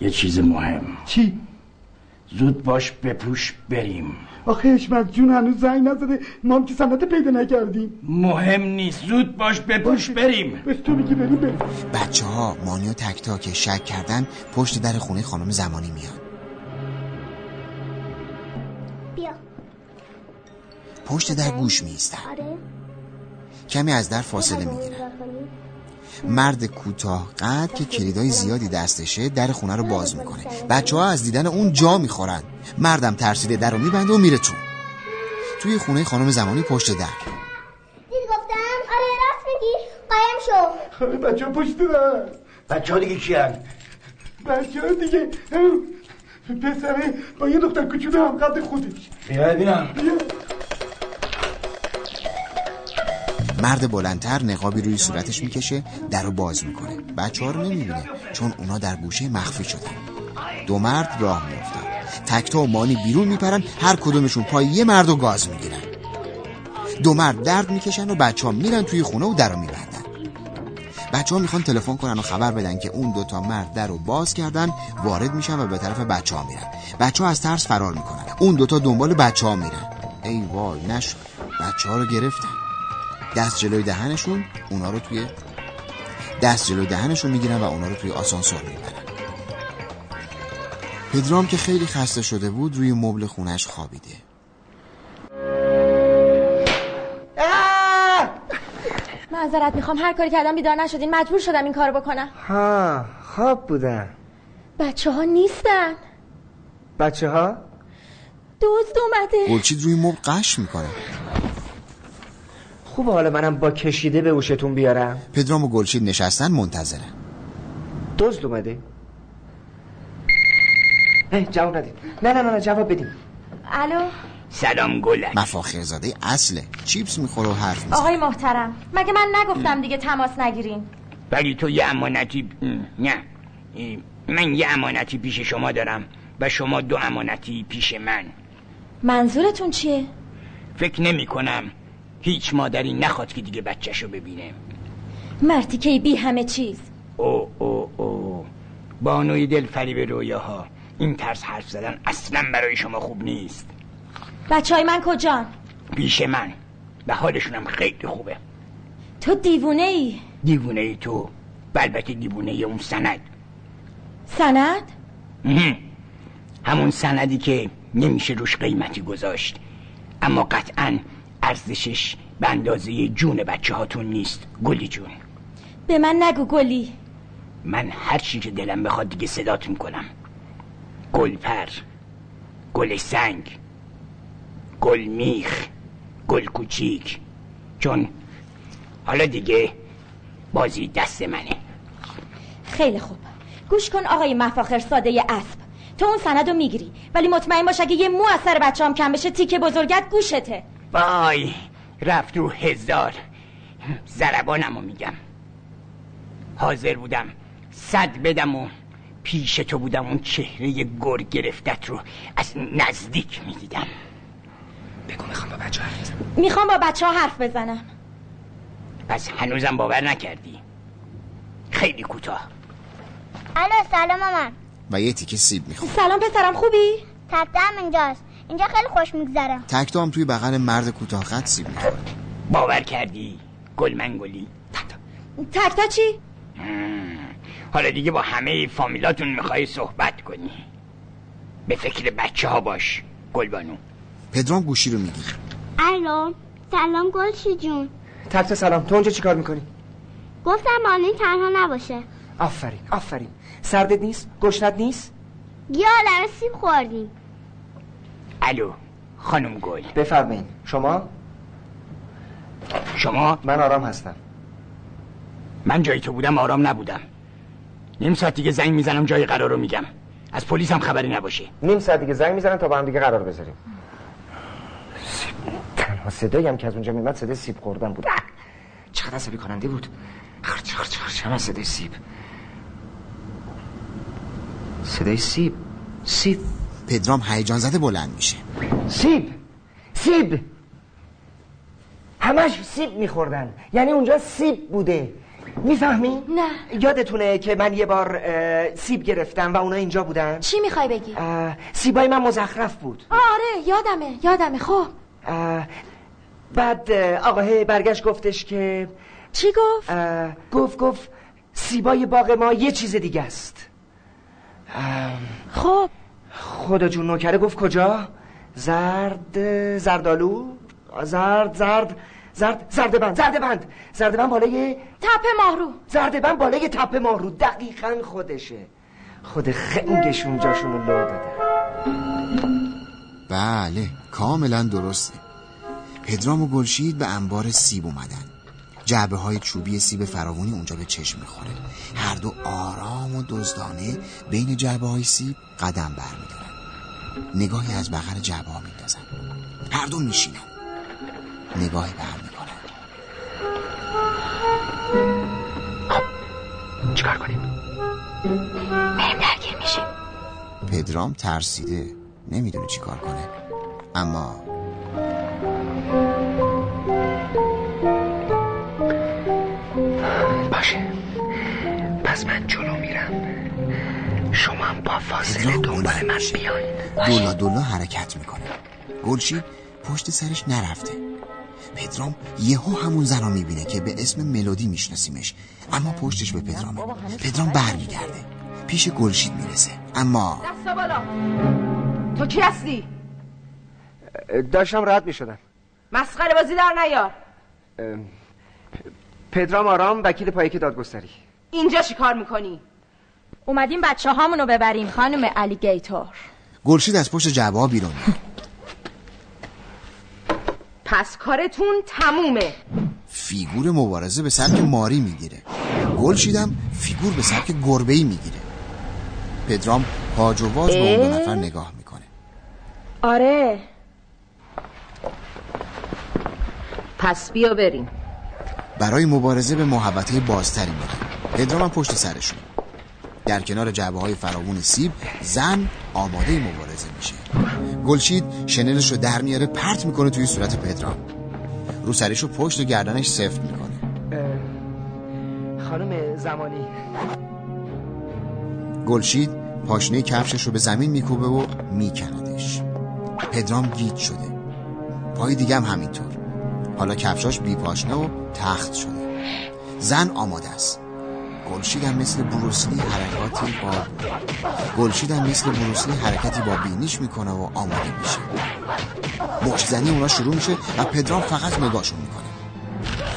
یه چیز مهم. چی؟ زود باش بپوش بریم. آخه اشمت جون هنوز زنگ نزده. ما هم که سنت پیدا نکردیم. مهم نیست. زود باش بپوش بریم. بس تو میگی بریم بریم. بچه ها مانی و تکتا که شک کردن پشت در خونه خانم زمانی میاد. بیا. پشت در گوش میستن آره. کمی از در فاصله می‌گیرن مرد کوتاه قد که کلیدای زیادی دستشه در خونه رو باز می‌کنه. بچه ها از دیدن اون جا می‌خورن. مردم ترسیده در رو میبنده و میره تو. توی خونه خانم زمانی پشت در. دید گفتم؟ آره راست میگی. قایم شو. بچه ها پشت در. بچه ها دیگه کی بچه ها دیگه. پسره با یه دختر کوچولو هم قد خودش. بیا ببینم. مرد بلندتر نقابی روی صورتش می‌کشه در رو باز می‌کنه. بچه ها رو نمی‌بینه چون اونا در گوشه مخفی شدن. دو مرد راه میافتن. تکتا و مانی بیرون میپرن هر کدومشون پای یه مرد و گاز می‌گیرن. دو مرد درد می‌کشن و بچه ها میرن توی خونه و در رو میبندن. بچه ها می‌خوان تلفن کنن و خبر بدن که اون دوتا مرد در رو باز کردن وارد میشن و به طرف بچه ها میرن. بچه ها از ترس فرار می‌کنن. اون دوتا دنبال بچه ها میرن. ای وای نشد. بچه ها رو گرفتن. دست جلوی دهنشون اونا رو توی دست جلوی دهنشون می‌گیرن و اونا رو توی آسانسور می‌برن. پدرام که خیلی خسته شده بود روی مبل خونش خوابیده. معذرت می‌خوام. هر کاری کردم بیدار نشدین. مجبور شدم این کارو بکنم. ها خواب بودن. بچه ها نیستن. بچه ها دزد اومده. گلچید روی مبل قش می‌کنه. خوب حالا منم با کشیده به اوشتون بیارم. پدرام و گلچید نشستن منتظره دزد اومده. اه، جواب ندید. نه نه نه نه جواب بدیم الو؟ سلام گلک. مفاخرزاده اصله. چیپس می‌خوره و حرف می‌زنه. آقای محترم مگه من نگفتم دیگه تماس نگیرین؟ ولی تو یه امانتی نه. من یه امانتی پیش شما دارم و شما دو امانتی پیش من. منظورتون چیه؟ فکر نمی کنم. هیچ مادری نخواد که دیگه بچهشو ببینه. مرتی که بی همه چیز. او او او. بانوی دل فریب رویاها. این ترس حرف زدن اصلا برای شما خوب نیست. بچه های من کجان پیش من. و حالشونم خیلی خوبه. تو دیوونه ای دیوونه ای تو. و البته دیوونه ای اون سند. سند؟ مهم. همون سندی که نمیشه روش قیمتی گذاشت. اما قطعا ارزشش به اندازه جون بچه هاتون نیست گلی جون. به من نگو گلی. من هر چی که دلم بخواد دیگه صدات می‌کنم. گلپر گل سنگ گل میخ گل کوچیک. چون حالا دیگه بازی دست منه. خیلی خوب. گوش کن آقای مفاخر ساده اسب. تو اون سند رو می‌گیری. ولی مطمئن باش اگه یه مو از سر بچه هم کم بشه تیکه بزرگت گوشته. وای رفت رو هزار. زربانمو میگم. حاضر بودم صد بدم و پیش تو بودم اون چهره گر گرفتت رو از نزدیک می‌دیدم. بگو می‌خوام با بچه حرف بزنم. می‌خوام با بچه ها حرف بزنم. پس هنوزم باور نکردی. خیلی کوتاه. الو سلام مامان. و یه تیکه سیب می‌خوره سلام پسرم خوبی؟ تبدم اینجاست. اینجا خیلی خوش میگذره. تکتا هم توی بغل مرد کوتاه قد سیب می‌خوره باور کردی؟ گل منگلی. تکتا. چی؟ حالا دیگه با همه فامیلاتون می‌خوای صحبت کنی. به فکر بچه ها باش گلبانو. پدرام گوشی رو می‌گیره الو سلام گلشی جون. تکت سلام. تو اونجا چیکار می‌کنی؟ گفتم مانی تنها نباشه. آفرین آفرین. سردت نیست؟ گشنت نیست؟ یه عالم سیب خوردیم. الو خانم گل. بفرمایین شما؟ شما؟ من آرام هستم. من جای تو بودم آرام نبودم. نیم ساعت دیگه زنگ می‌زنم جای قرار رو میگم. از پلیس هم خبری نباشه. نیم ساعت دیگه زنگ می‌زنن تا با هم دیگه قرار بذاریم. سیب تنها صدایی هم که از اونجا میمد صدای سیب خوردن بود! چقدر عصبی کننده بود. خرچ خرچ خرچ همه صدای سیب. صدای سیب. سیب. پدرام هیجان زده بلند میشه. سیب. سیب. همش سیب میخوردن. یعنی اونجا سیب بوده. می‌فهمی؟ نه. یادتونه که من یه بار سیب گرفتم و اونا اینجا بودن؟ چی می‌خوای بگی؟ سیبای من مزخرف بود. آره یادمه یادمه. خب. بعد اه، آقاه برگشت گفتش که چی گفت؟ گفت گفت سیبای باغ ما یه چیز دیگه است. خب. خدا جون نوکره گفت کجا؟ زرد زردالو زرد زرد زرد زرد بند زرد بند زرد بند بالای تپه ماهرو. زرد بند بالای تپه ماهرو. دقیقا خودشه. خود خنگش اونجاشون رو لو داده. بله کاملا درسته. پدرام و گلشید به انبار سیب اومدن. جعبه های چوبی سیب فراوانی اونجا به چشم می‌خوره. هر دو آرام و دزدانه بین جعبه های سیب قدم برمیدارن. نگاهی از بغل جعبه ها میندازن. هر دو میشینن. نگاهی به هم می‌کنن چیکار کنیم؟ بریم درگیر میشیم. پدرام ترسیده نمی‌دونه چی کار کنه. اما باشه. پس من جلو میرم. شما هم با فاصله دنبال من بیاین. دولا دولا حرکت می‌کنه. گلشید پشت سرش نرفته. پدرام یهو همون زن رو می‌بینه که به اسم ملودی میشناسیمش. اما پشتش به پدرامه پدرام برمیگرده. پیش گلشید می‌رسه. اما دستا بالا. تو کی هستی؟ داشتم راحت می‌شدم. مسخره بازی در نیار. پدرام آرام وکیل پایه یک دادگستری. اینجا چی کار می‌کنی؟ اومدیم بچه هامونو ببریم خانم Alligator گلشید از پشت جعبه ها بیرون پس کارتون تمومه. فیگور مبارزه به سبک ماری می‌گیره. گلشیدم فیگور به سبک گربه ای می‌گیره. پدرام هاج و واج به اون دو؟ نفر نگاه می‌کنه. آره. پس بیا بریم. برای مبارزه به محوطه بازتری میرن پدرام هم پشت سرشون. در کنار جعبه های فراوون سیب زن آماده مبارزه میشه. گلشید شنلش رو در میاره پرت می‌کنه توی صورت پدرام. رو سرش رو پشت و گردنش سفت می‌کنه. خانم زمانی. گلشید پاشنه کفشش رو به زمین میکوبه و میکندش. پدرام گیج شده. پای دیگه هم همینطور. حالا کفشاش بی پاشنه و تخت شده. زن آماده است. گلشید هم مثل بروسلی حرکاتی با گلشید هم مثل بروسلی حرکتی با بینیش می‌کنه و آماده میشه. مچ زنی اونا شروع میشه و پدرام فقط نگاهشون می‌کنه.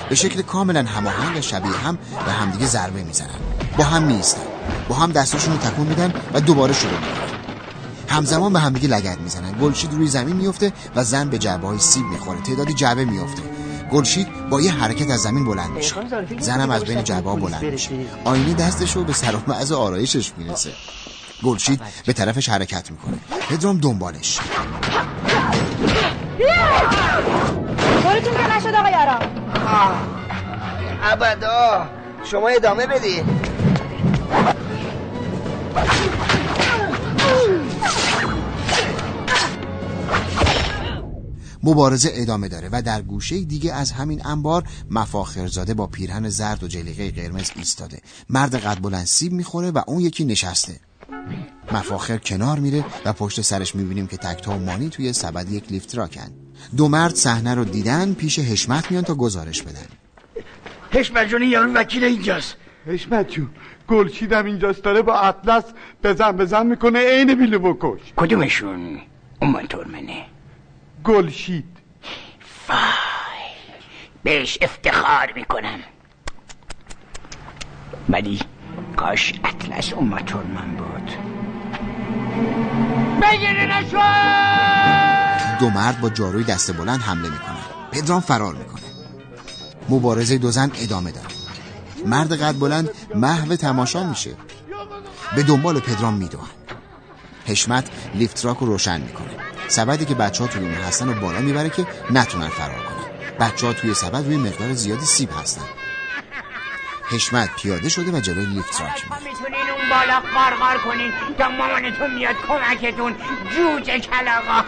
به شکل کاملا هماهنگ و شبیه هم به همدیگه ضربه می‌زنن. با هم میستن با هم دستاشون رو تکون میدن و دوباره شروع می‌کنن. همزمان به همدیگه لگد می‌زنن. گلشید روی زمین میفته و زن به جعبه های سیب می‌خوره. تعدادی جعبه میفته گلشید با یه حرکت از زمین بلند میشه. زنم از بین جعبه ها بلند میشه. آینه دستش رو به سر و آرایشش می‌رسه. گلشید به طرفش حرکت می‌کنه. پدرام دنبالش. براتون که نشد آقای آرام ابدا. شما ادامه بدی مبارزه ادامه داره و در گوشه دیگه از همین انبار مفاخرزاده با پیرهن زرد و جلیقه قرمز ایستاده. مرد قد بلند سیب می‌خوره و اون یکی نشسته. مفاخر کنار میره و پشت سرش می‌بینیم که تکتا و مانی توی سبد یک لیفت راکن. دو مرد صحنه رو دیدن پیش حشمت میان تا گزارش بدن. حشمت جون یارو وکیل اینجاست. حشمت جون گلشیدم اینجاست داره با اطلس بزن بزن می‌کنه عین بیلو بکش. کدومشون؟ اون منه. گلشید بهش افتخار می‌کنم. ولی کاش اطلس اومتور من بود. بگیرینشون دو مرد با جاروی دست بلند حمله می‌کنن. پدرام فرار می‌کنه. مبارزه دو زن ادامه داره. مرد قد بلند محو تماشا میشه. به دنبال پدرام میدوهن حشمت لیفت راک رو روشن می‌کنه. سبدی که بچه ها توی اون هستن و بالا می‌بره که نتونن فرار کنن. بچه ها توی سبد روی مقدار زیادی سیب هستن. حشمت پیاده شده و جلوی لیفت میره می‌تونین اون بالا قارقار کنین. تا مامانتون میاد کمکتون. جوجه کلاغا.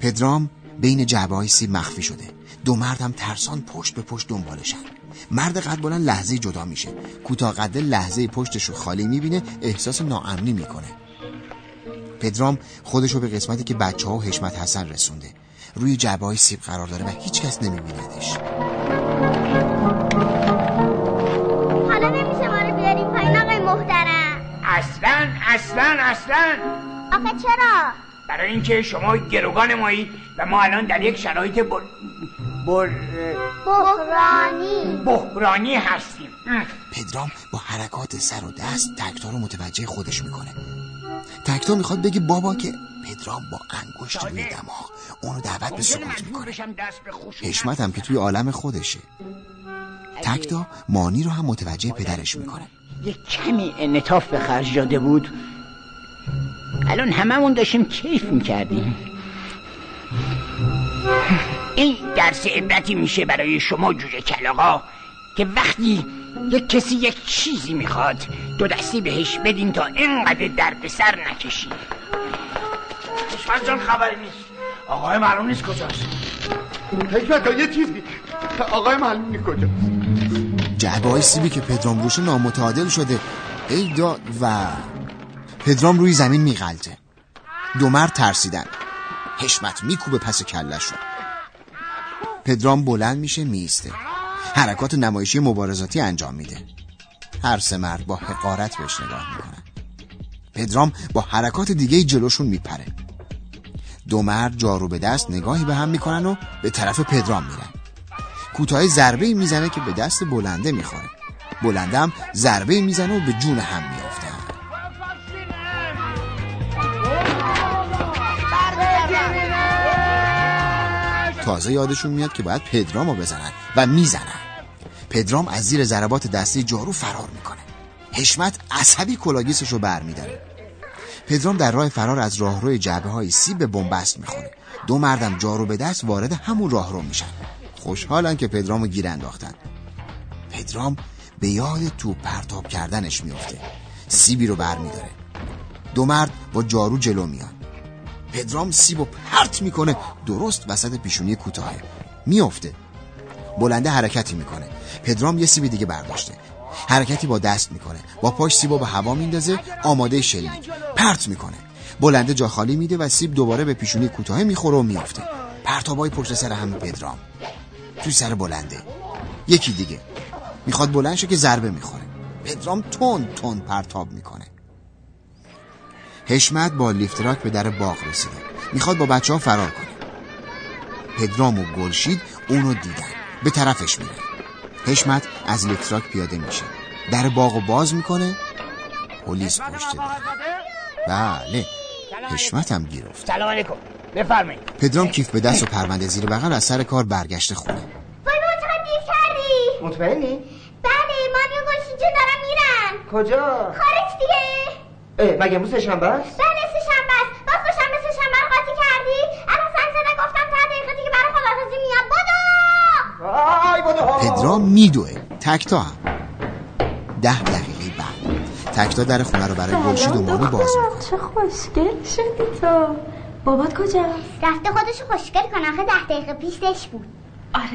پدرام بین جعبه های سیب مخفی شده. دو مرد هم ترسان پشت به پشت دنبالشن. مرد قد بلند لحظه جدا میشه. کوتاه قده لحظه پشتش رو خالی می‌بینه احساس ناامنی می‌کنه. پدرام خودش رو به قسمتی که بچه ها و حشمت حسن رسونده. روی جعبه های سیب قرار داره و هیچکس نمیبیندش. حالا نمیشه ما رو بیاریم پایین آقای محترم. اصلا اصلا اصلا. آخه چرا؟ برای اینکه شما گروگان مایی و ما الان در یک شرایط بر... بر... بحرانی. بحرانی هستیم. پدرام با حرکات سر و دست تکتا رو متوجه خودش می‌کنه. تکتا می‌خواد بگه بابا که پدرام با انگشت روی دماغ اونو دعوت به سکوت می‌کنه. حشمت هم که توی عالم خودشه. تکتا مانی رو هم متوجه پدرش می‌کنه. یک کمی انطاف به خرج داده بود. الان هممون داشتیم کیف می‌کردیم. این درس عبرتی میشه برای شما جوجه کلاغا. که وقتی یک کسی یک چیزی می‌خواد دو دستی بهش بدین تا اینقدر درد سر نکشی. حشمت جان خبری نیست. آقای معلوم نیست کجاست. حکمت یه چیزی. آقای معلوم نیست کجاست. جعبه های سیبی که پدرام روش نامتعادل شده. ای داد و پدرام روی زمین میغلطه دو مرد ترسیدن. حشمت میکوبه پس کلش رو. پدرام بلند میشه میسته حرکات نمایشی مبارزاتی انجام میده. هر سه مرد با حقارت بهش نگاه می‌کنن. پدرام با حرکات دیگه جلوشون میپره. دو مرد جارو به دست نگاهی به هم می‌کنن و به طرف پدرام میرن. کوتاه ضربه می‌زنه که به دست بلنده می‌خوره. بلنده هم ضربه می‌زنه و به جون هم میافته تازه یادشون میاد که باید پدرامو بزنن. و می‌زنن پدرام از زیر ضربات دستی جارو فرار می‌کنه. حشمت عصبی کلاگیسش رو بر میداره پدرام در راه فرار از راهروی جعبه های سیب به بنبست می‌خوره دو مردم جارو به دست وارد همون راهرو میشن. خوشحالن که پدرامو گیر انداختن. پدرام به یاد تو پرتاب کردنش میفته سیبی رو بر میداره دو مرد با جارو جلو میان. پدرام سیب و پرت می‌کنه. درست وسط پیشونی کوتاهه. میفته بلنده حرکتی می‌کنه. پدرام یه سیب دیگه برداشته. حرکتی با دست می‌کنه. با پاش سیبو به هوا میندازه. آماده شلیک. پرت می‌کنه. بلنده جا خالی میده و سیب دوباره به پیشونی کوتاه می‌خوره و میفته پرتابای پشت سر هم پدرام. توی سر بلنده. یکی دیگه. می‌خواد بلند شه که ضربه می‌خوره. پدرام تون تون پرتاب می‌کنه. حشمت با لیفتراک به در باغ رسیده. می‌خواد با بچه ها فرار کنه. پدرام و گلشید اونو دیدن. به طرفش میره. حشمت از لیفتراک پیاده میشه. در باغ و باز می‌کنه. پلیس پشت در بله. حشمت هم گیر افت سلام علیکم. بفرمایید. پدرام کیف به دست و پرونده زیر بغل از سر کار برگشته خونه. وای بابا چقدر دیر کردی. مطمئنی؟ بله مانی و گلشید دارن میرن. کجا؟ خارج دیگه. اه مگه امروز سه‌شنبه است؟ بله سه شنبه است. باز دوشنبه سه شنبه رو قاطی کردی. الان سنگ زده گفتم تا دقیقه دیگه برای خداحافظی میاد. بدو! پدرام میدوه. تکتا هم. ده دقیقه بعد. تکتا در خونه رو برای گلشید و مانی باز می‌کنه. چه خوشگل شدی تو بابات کجاست رفته خودشو خوشگل کنه آخه ده دقیقه پیشش بود. آره.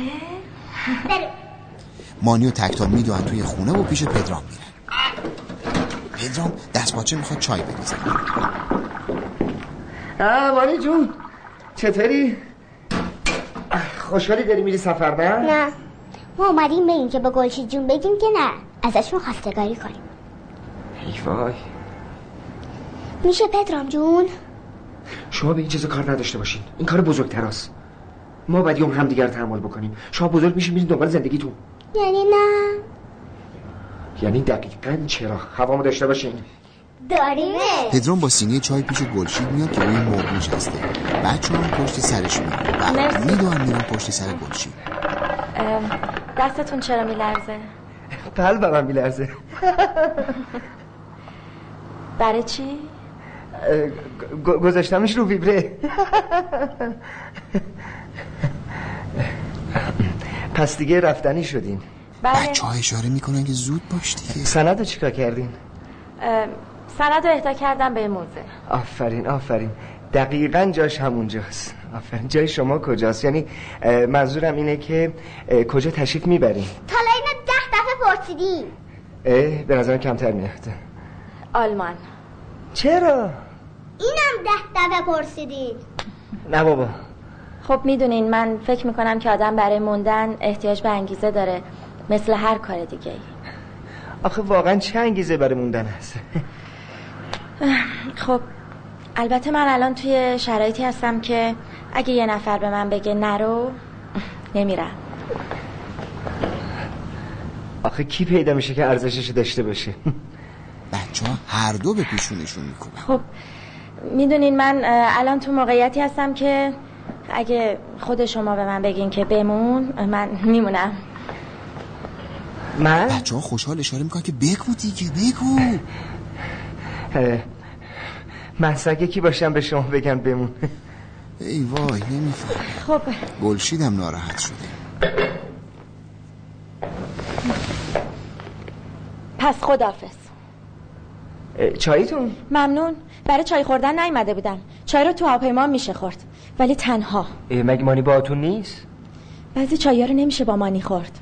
بریم. مانی و تکتا میدون توی خونه و پیش پدرام میرن پدرام دست باچه می‌خواد چای بریزه. آه مانی جون. چطوری؟ خوشحالی داری میری سفر نه؟ نه. ما اومدیم به این که به گلشید جون بگیم که نه. ازشون خواستگاری کنیم. ای وای. میشه پدرام جون؟ شما به این چیز کار نداشته باشین. این کار بزرگتر است. ما باید یوم هم دیگر تحمل بکنیم. شما بزرگ میشین میرین دنبال زندگیتون. یعنی نه. یعنی دقیقا چرا؟ هوامو داشته باشین. داریمه پدرام با سینه چای پیش گلشید میاد که روی مرغ نشسته. بچه هم پشت سرش میاد و می‌دونن میرن پشت سر گلشید. دستتون چرا میلرزه؟ قلبم هم میلرزه. برای چی؟ گذاشتمش رو ویبره. پس دیگه رفتنی شدین. بله. بچه ها اشاره می‌کنن که زود باش دیگه. سند رو چیکار کردین؟ سند رو اهدا کردم به موزه. آفرین آفرین. دقیقا جاش همونجاست. آفرین. جای شما کجاست؟ یعنی منظورم اینه که کجا تشریف می‌برین؟ تا اینو ده دفعه پرسیدی اه به نظرم کمتر میاد آلمان. چرا؟ اینم ده دفعه پرسیدی نه بابا. خب می‌دونین من فکر می‌کنم که آدم برای موندن احتیاج به انگیزه داره مثل هر کار دیگه ای آخه واقعا چه انگیزه برای موندن هست خب البته من الان توی شرایطی هستم که اگه یه نفر به من بگه نرو نمیرم. آخه کی پیدا میشه که ارزشش داشته باشه؟ بچه ها هر دو به پیشونشون میکوبن خب می‌دونین من الان تو موقعیتی هستم که اگه خود شما به من بگین که بمون من میمونم. من؟ بچه ها خوشحال اشاره می‌کنن که بگو دیگه بگو. اه، من سگه کی باشم به شما بگم بمون؟ ای وای نمیفهم خب. گلشیدم ناراحت شده پس خدافز اه، چاییتون ممنون. برای چای خوردن نیومده بودم. چای رو تو هواپیما میشه خورد. ولی تنها. مگه مانی باهاتون نیست؟ بعضی چایی رو نمیشه با مانی خورد.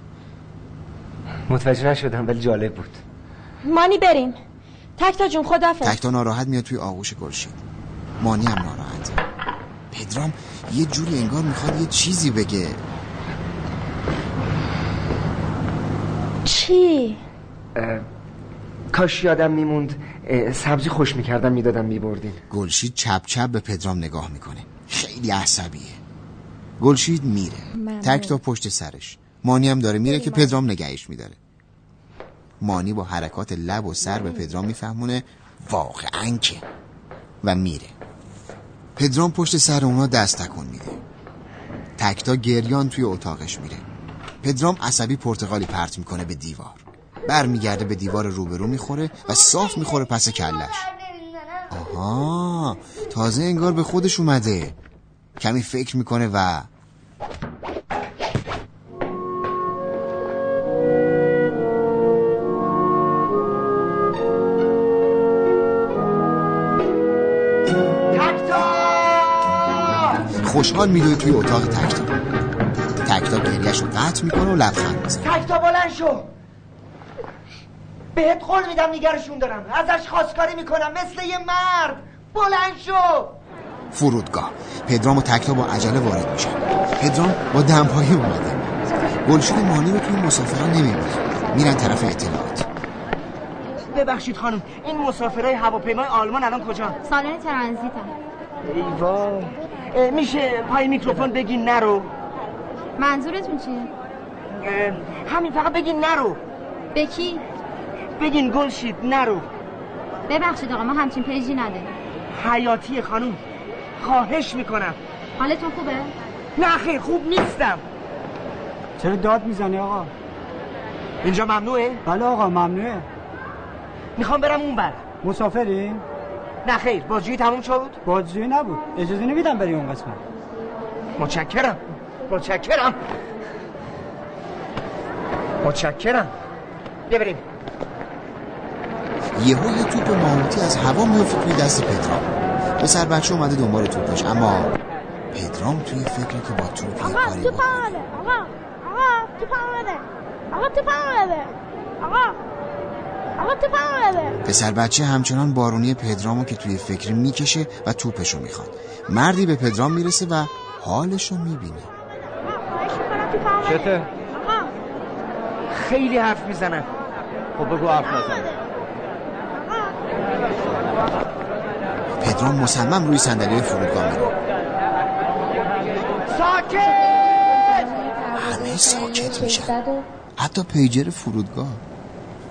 متوجه نشدم ولی جالب بود. مانی بریم. تکتا جون خدافز تکتا ناراحت میاد توی آغوش گلشید مانی هم ناراحت پدرام یه جوری انگار می‌خواد یه چیزی بگه. چی؟ کاش یادم میموند سبزی خوش می‌کردم می‌دادم میبردین. گلشید چپ چپ به پدرام نگاه می‌کنه. خیلی عصبیه. گلشید میره. تکتا پشت سرش. مانی هم داره میره که پدرام نگهش میداره. مانی با حرکات لب و سر به پدرام میفهمونه واقعا که. و میره. پدرام پشت سر اونا دست تکون میده. تکتا گریان توی اتاقش میره. پدرام عصبی پرتغالی پرت می‌کنه به دیوار. برمیگرده به دیوار روبرو می‌خوره و صاف می‌خوره پس کلش. آها تازه انگار به خودش اومده. کمی فکر می‌کنه و خوشحال میدوه توی اتاق تکتا تکتا گریهش رو قطع می‌کنه و لبخند می‌زنه. تکتا بلند شو. بهت قول میدم نگرشون دارم. ازش خواستکاری می‌کنم. مثل یه مرد. بلند شو. فرودگاه. پدرام و تکتا با عجله وارد میشن. پدرام با دمپایی اومده. گلشید مانی رو توی مسافران نمی‌بینه. میرن طرف اطلاعات. ببخشید خانم. این مسافرای هواپیمای آلمان الان کجا؟ سالن ترانزیتم ای وای. اه، میشه پای میکروفون بگین نرو منظورتون چیه؟ همین فقط بگین نرو به کی؟ بگین گلشید نرو ببخشید آقا ما همچین پیجی نداریم حیاتی خانم خواهش می‌کنم حالتون خوبه؟ نه خیر خوب نیستم چرا داد می‌زنی آقا اینجا ممنوعه؟ بله آقا ممنوعه می‌خوام برم اون بر مسافری؟ نه خیر بازجویی تموم شد؟ بازجویی نبود اجازه نمیدم بری اون قسمت. متشکرم. متشکرم. متشکرم. بیا بریم یهو یه توپ ماهوتی از هوا میفته توی دست پدرام. پسر بچه اومده دنبال توپش اما پدرام توی فکره که با توپ یه آقا کاری آقا آقا تو پامده آقا تو پامده آقا آقا. تو پامده پسر بچه همچنان بارونی پدرامو که توی فکر می‌کشه و توپشو می‌خواد. مردی به پدرام می‌رسه و حالشو می‌بینه. چته؟ خیلی حرف می‌زنن خب بگو حرف نزن. پدرام مصمم روی صندلی فرودگاه میره. ساکت! همه ساکت میشن. حتی پیجر فرودگاه.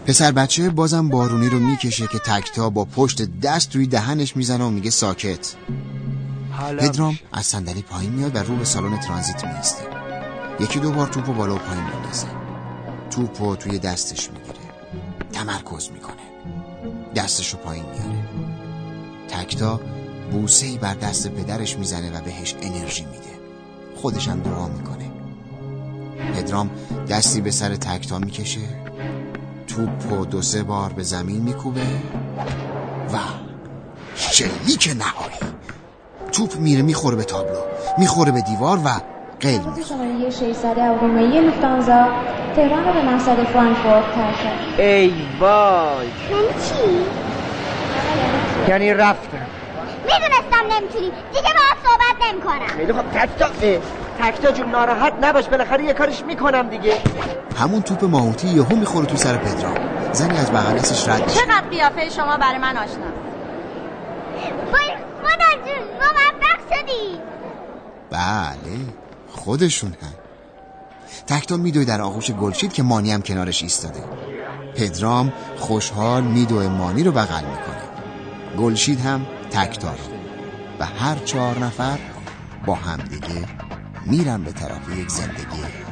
پسر بچه بازم بارونی رو می‌کشه که تکتا با پشت دست روی دهنش می‌زنه و میگه ساکت. پدرام از صندلی پایین میاد و رو به سالن ترانزیت میسته یکی دو بار توپو بالا و پایین میندازه توپو توی دستش می‌گیره. تمرکز می‌کنه. دستشو پایین میاره تکتا بوسه ای بر دست پدرش می‌زنه و بهش انرژی میده. خودشم دعا می‌کنه. پدرام دستی به سر تکتا می‌کشه. توپ و دو سه بار به زمین میکوبه و شلیک نهایی. توپ میره می‌خوره به تابلو می‌خوره به دیوار و قیل می‌خوره شماره 600 ارومیه لوفتانزا تهران رو به مقصد فرانکفورت ترک ای وای. یعنی چی؟ یعنی رفتم. می‌دونستم نمی‌تونی. دیگه باید صحبت نمی‌کنم. خیلی خب تکتا تکتا جون ناراحت نباش. بالاخره یه کارش می‌کنم دیگه. همون توپ ماهوتی یهو می‌خوره تو سر پدرام. زنی از بغل دستش رد میشه. چقدر قیافه شما برای من آشنا؟ وای مادر جون موفق شدی بله خودشون هم. تکتا میدوی در آغوش گلشید که مانی هم کنارش ایستاده. پدرام خوشحال میدوه مانی رو بغل می‌کنه. گلشید هم تکتا رو و هر چهار نفر با همدیگه میرن به طرف یک زندگی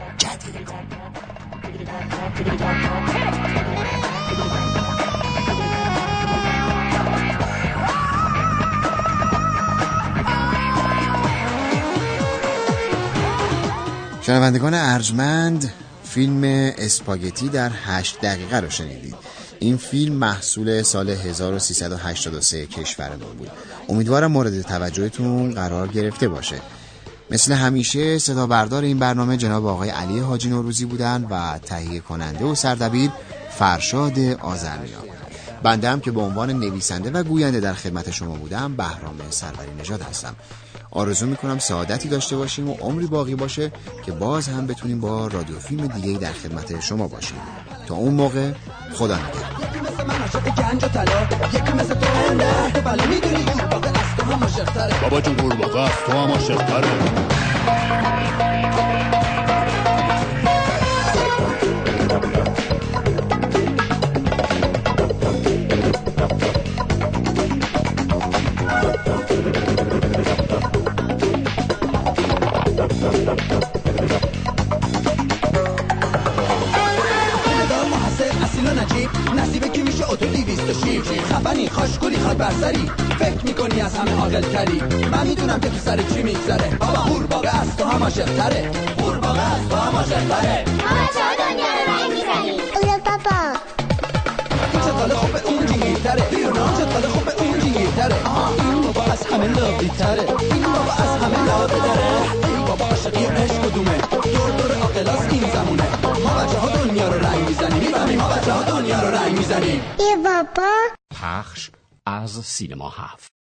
شنوندگان ارجمند فیلم اسپاگتی در هشت دقیقه رو شنیدید. این فیلم محصول سال 1383 کشورمون بود. امیدوارم مورد توجهتون قرار گرفته باشه. مثل همیشه صدا بردار این برنامه جناب آقای علی حاجی نوروزی بودن و تهیه کننده و سردبیر فرشاد آزرمیان بنده هم که به عنوان نویسنده و گوینده در خدمت شما بودم بهرام سروری نژاد هستم. آرزو می‌کنم سعادتی داشته باشیم و عمری باقی باشه که باز هم بتونیم با رادیو فیلم دیگه در خدمت شما باشیم. تا اون موقع خدا نگهدار. بابا جون قورباغه تو هم خفنی خاشگولی خاک برسری فکر می‌کنی از همه عاقل تری من می‌دونم که تو سر چی میگذره. بابا قورباغه از تو هم عاشق‌تره. قورباغه از تو هم عاشق‌تره. ماما چرا دنیا رو رنگ می‌زنی؟ اولا پاپا. این چطاله خوب اون جیگیرتره این چطاله خوب اون جیگیرتره این بابا از همه لابی تره این بابا از همه لابی تره این بابا عاشقی عشق کدومه دور دور عاقلاس این زمونه. ما بچه ها دنیا رو رنگ می‌زنیم. می‌فهمیم ما بچه ها دنیا رو رنگ می‌زنیم. ای بابا پخش از سینما هفت.